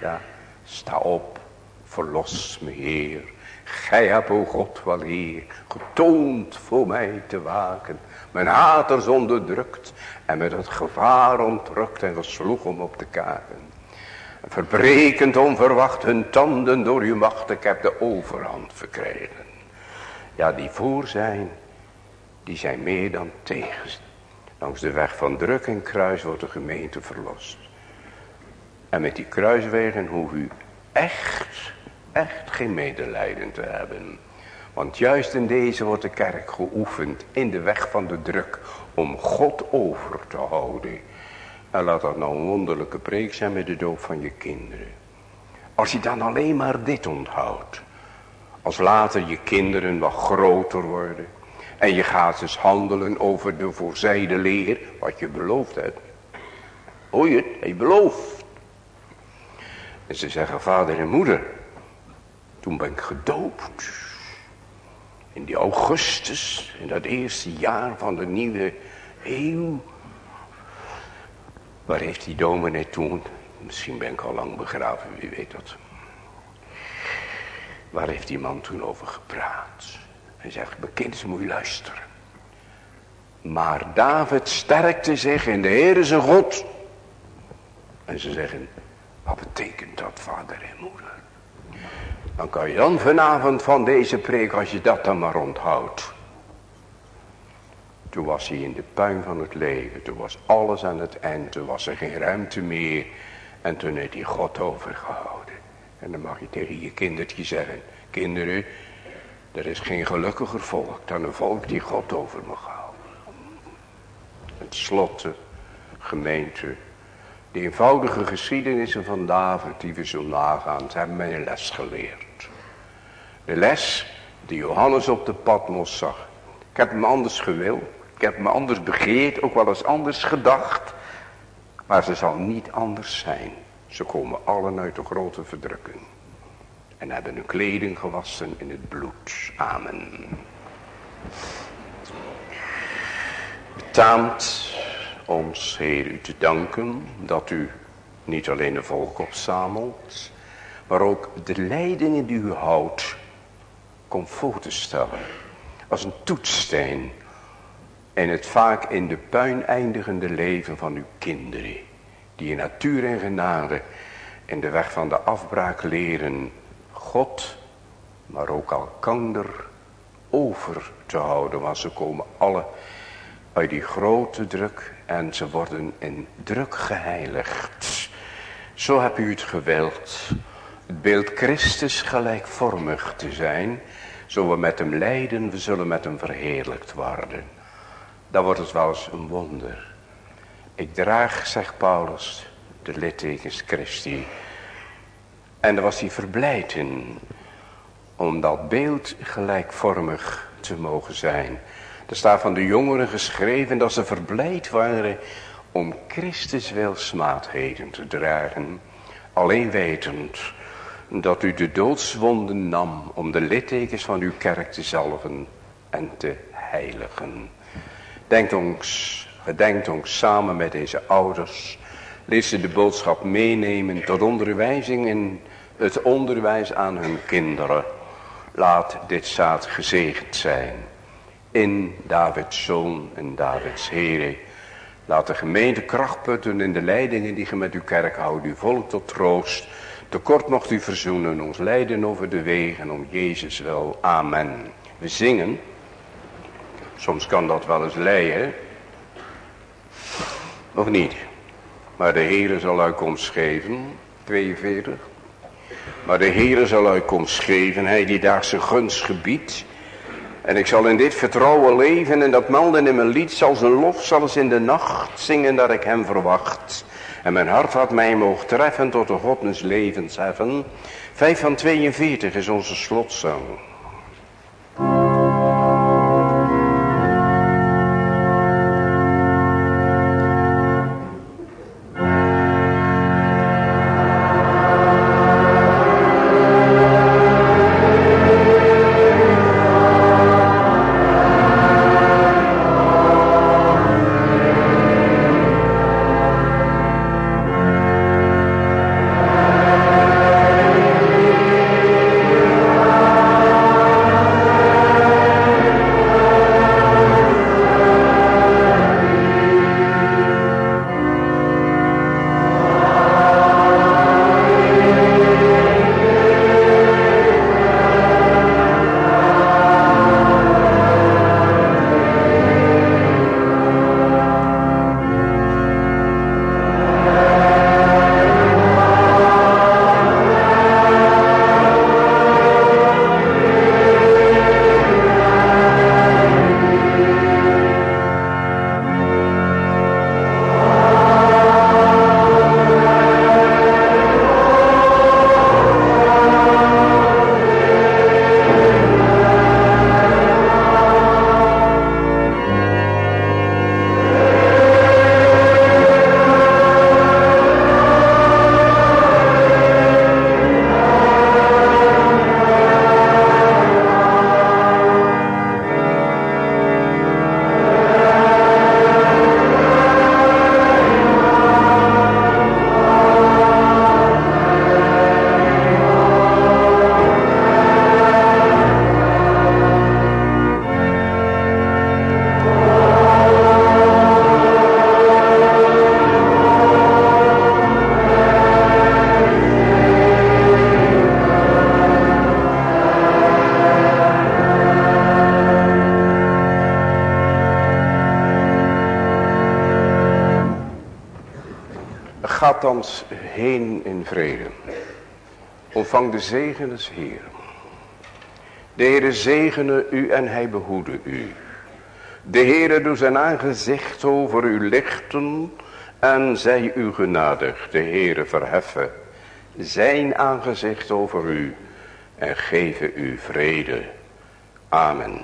Ja, sta op, verlos me Heer. Gij hebt, o God, wel Heer, getoond voor mij te waken. Mijn haters onderdrukt en met het gevaar ontrukt en gesloeg om op de kaken. Verbrekend onverwacht hun tanden door uw macht, ik heb de overhand verkregen. Ja, die voor zijn, die zijn meer dan tegen. Langs de weg van druk en kruis wordt de gemeente verlost. En met die kruiswegen hoef u echt, echt geen medelijden te hebben. Want juist in deze wordt de kerk geoefend in de weg van de druk om God over te houden. En laat dat nou een wonderlijke preek zijn met de doop van je kinderen. Als je dan alleen maar dit onthoudt. Als later je kinderen wat groter worden. En je gaat dus handelen over de voorzijde leer. Wat je beloofd hebt. Hoor je het? Hij belooft. En ze zeggen vader en moeder. Toen ben ik gedoopt. In die augustus. In dat eerste jaar van de nieuwe eeuw. Waar heeft die dominee toen, misschien ben ik al lang begraven, wie weet dat. Waar heeft die man toen over gepraat? Hij zegt, bekend moet je luisteren. Maar David sterkte zich in de Heer zijn God. En ze zeggen, wat betekent dat vader en moeder? Dan kan je dan vanavond van deze preek, als je dat dan maar onthoudt. Toen was hij in de puin van het leven. Toen was alles aan het eind. Toen was er geen ruimte meer. En toen heeft hij God overgehouden. En dan mag je tegen je kindertje zeggen. Kinderen, er is geen gelukkiger volk dan een volk die God over mag houden. En tenslotte, gemeente. De eenvoudige geschiedenissen van David die we zo nagaan. Ze hebben mij een les geleerd. De les die Johannes op de Patmos zag. Ik heb hem anders gewild. Ik heb me anders begeerd, ook wel eens anders gedacht. Maar ze zal niet anders zijn. Ze komen allen uit de grote verdrukking. En hebben hun kleding gewassen in het bloed. Amen. Betaamt ons, Heer, u te danken dat u niet alleen een volk opzamelt, Maar ook de leidingen die u houdt. Komt voor te stellen. Als een toetssteen. En het vaak in de puin eindigende leven van uw kinderen. Die in natuur en genade. In de weg van de afbraak leren. God. Maar ook elkander over te houden. Want ze komen alle uit die grote druk en ze worden in druk geheiligd. Zo heb u het gewild. Het beeld Christus gelijkvormig te zijn. Zo we met hem lijden, we zullen met hem verheerlijkt worden. Dan wordt het wel eens een wonder. Ik draag, zegt Paulus, de littekens Christi. En daar was hij verblijd in. Om dat beeld gelijkvormig te mogen zijn. Er staat van de jongeren geschreven dat ze verblijd waren om Christus wel smaadheden te dragen. Alleen wetend dat u de doodswonden nam om de littekens van uw kerk te zalven en te heiligen. Denkt ons, gedenkt ons samen met deze ouders. Lees ze de boodschap meenemen tot onderwijzing in het onderwijs aan hun kinderen. Laat dit zaad gezegend zijn in Davids zoon en Davids Here. Laat de gemeente kracht putten in de leidingen die ge met uw kerk houdt, uw volk tot troost. Tekort mocht u verzoenen, ons leiden over de wegen, om Jezus wel. Amen. We zingen. Soms kan dat wel eens leien. Of niet? Maar de Heere zal uitkomst geven. 42. Maar de Heere zal uitkomst geven. Hij die daar zijn gunst gebiedt. En ik zal in dit vertrouwen leven en dat melden in mijn lied zal zijn lof zal eens in de nacht zingen dat ik hem verwacht. En mijn hart had mij mogen treffen tot de God levens. 5 van 42 is onze slotzang. Heen in vrede. Ontvang de zegen des Heer. De Heere zegene u en hij behoede u. De Heere doet zijn aangezicht over u lichten en zij u genadig. De Heere verheffen zijn aangezicht over u en geven u vrede. Amen.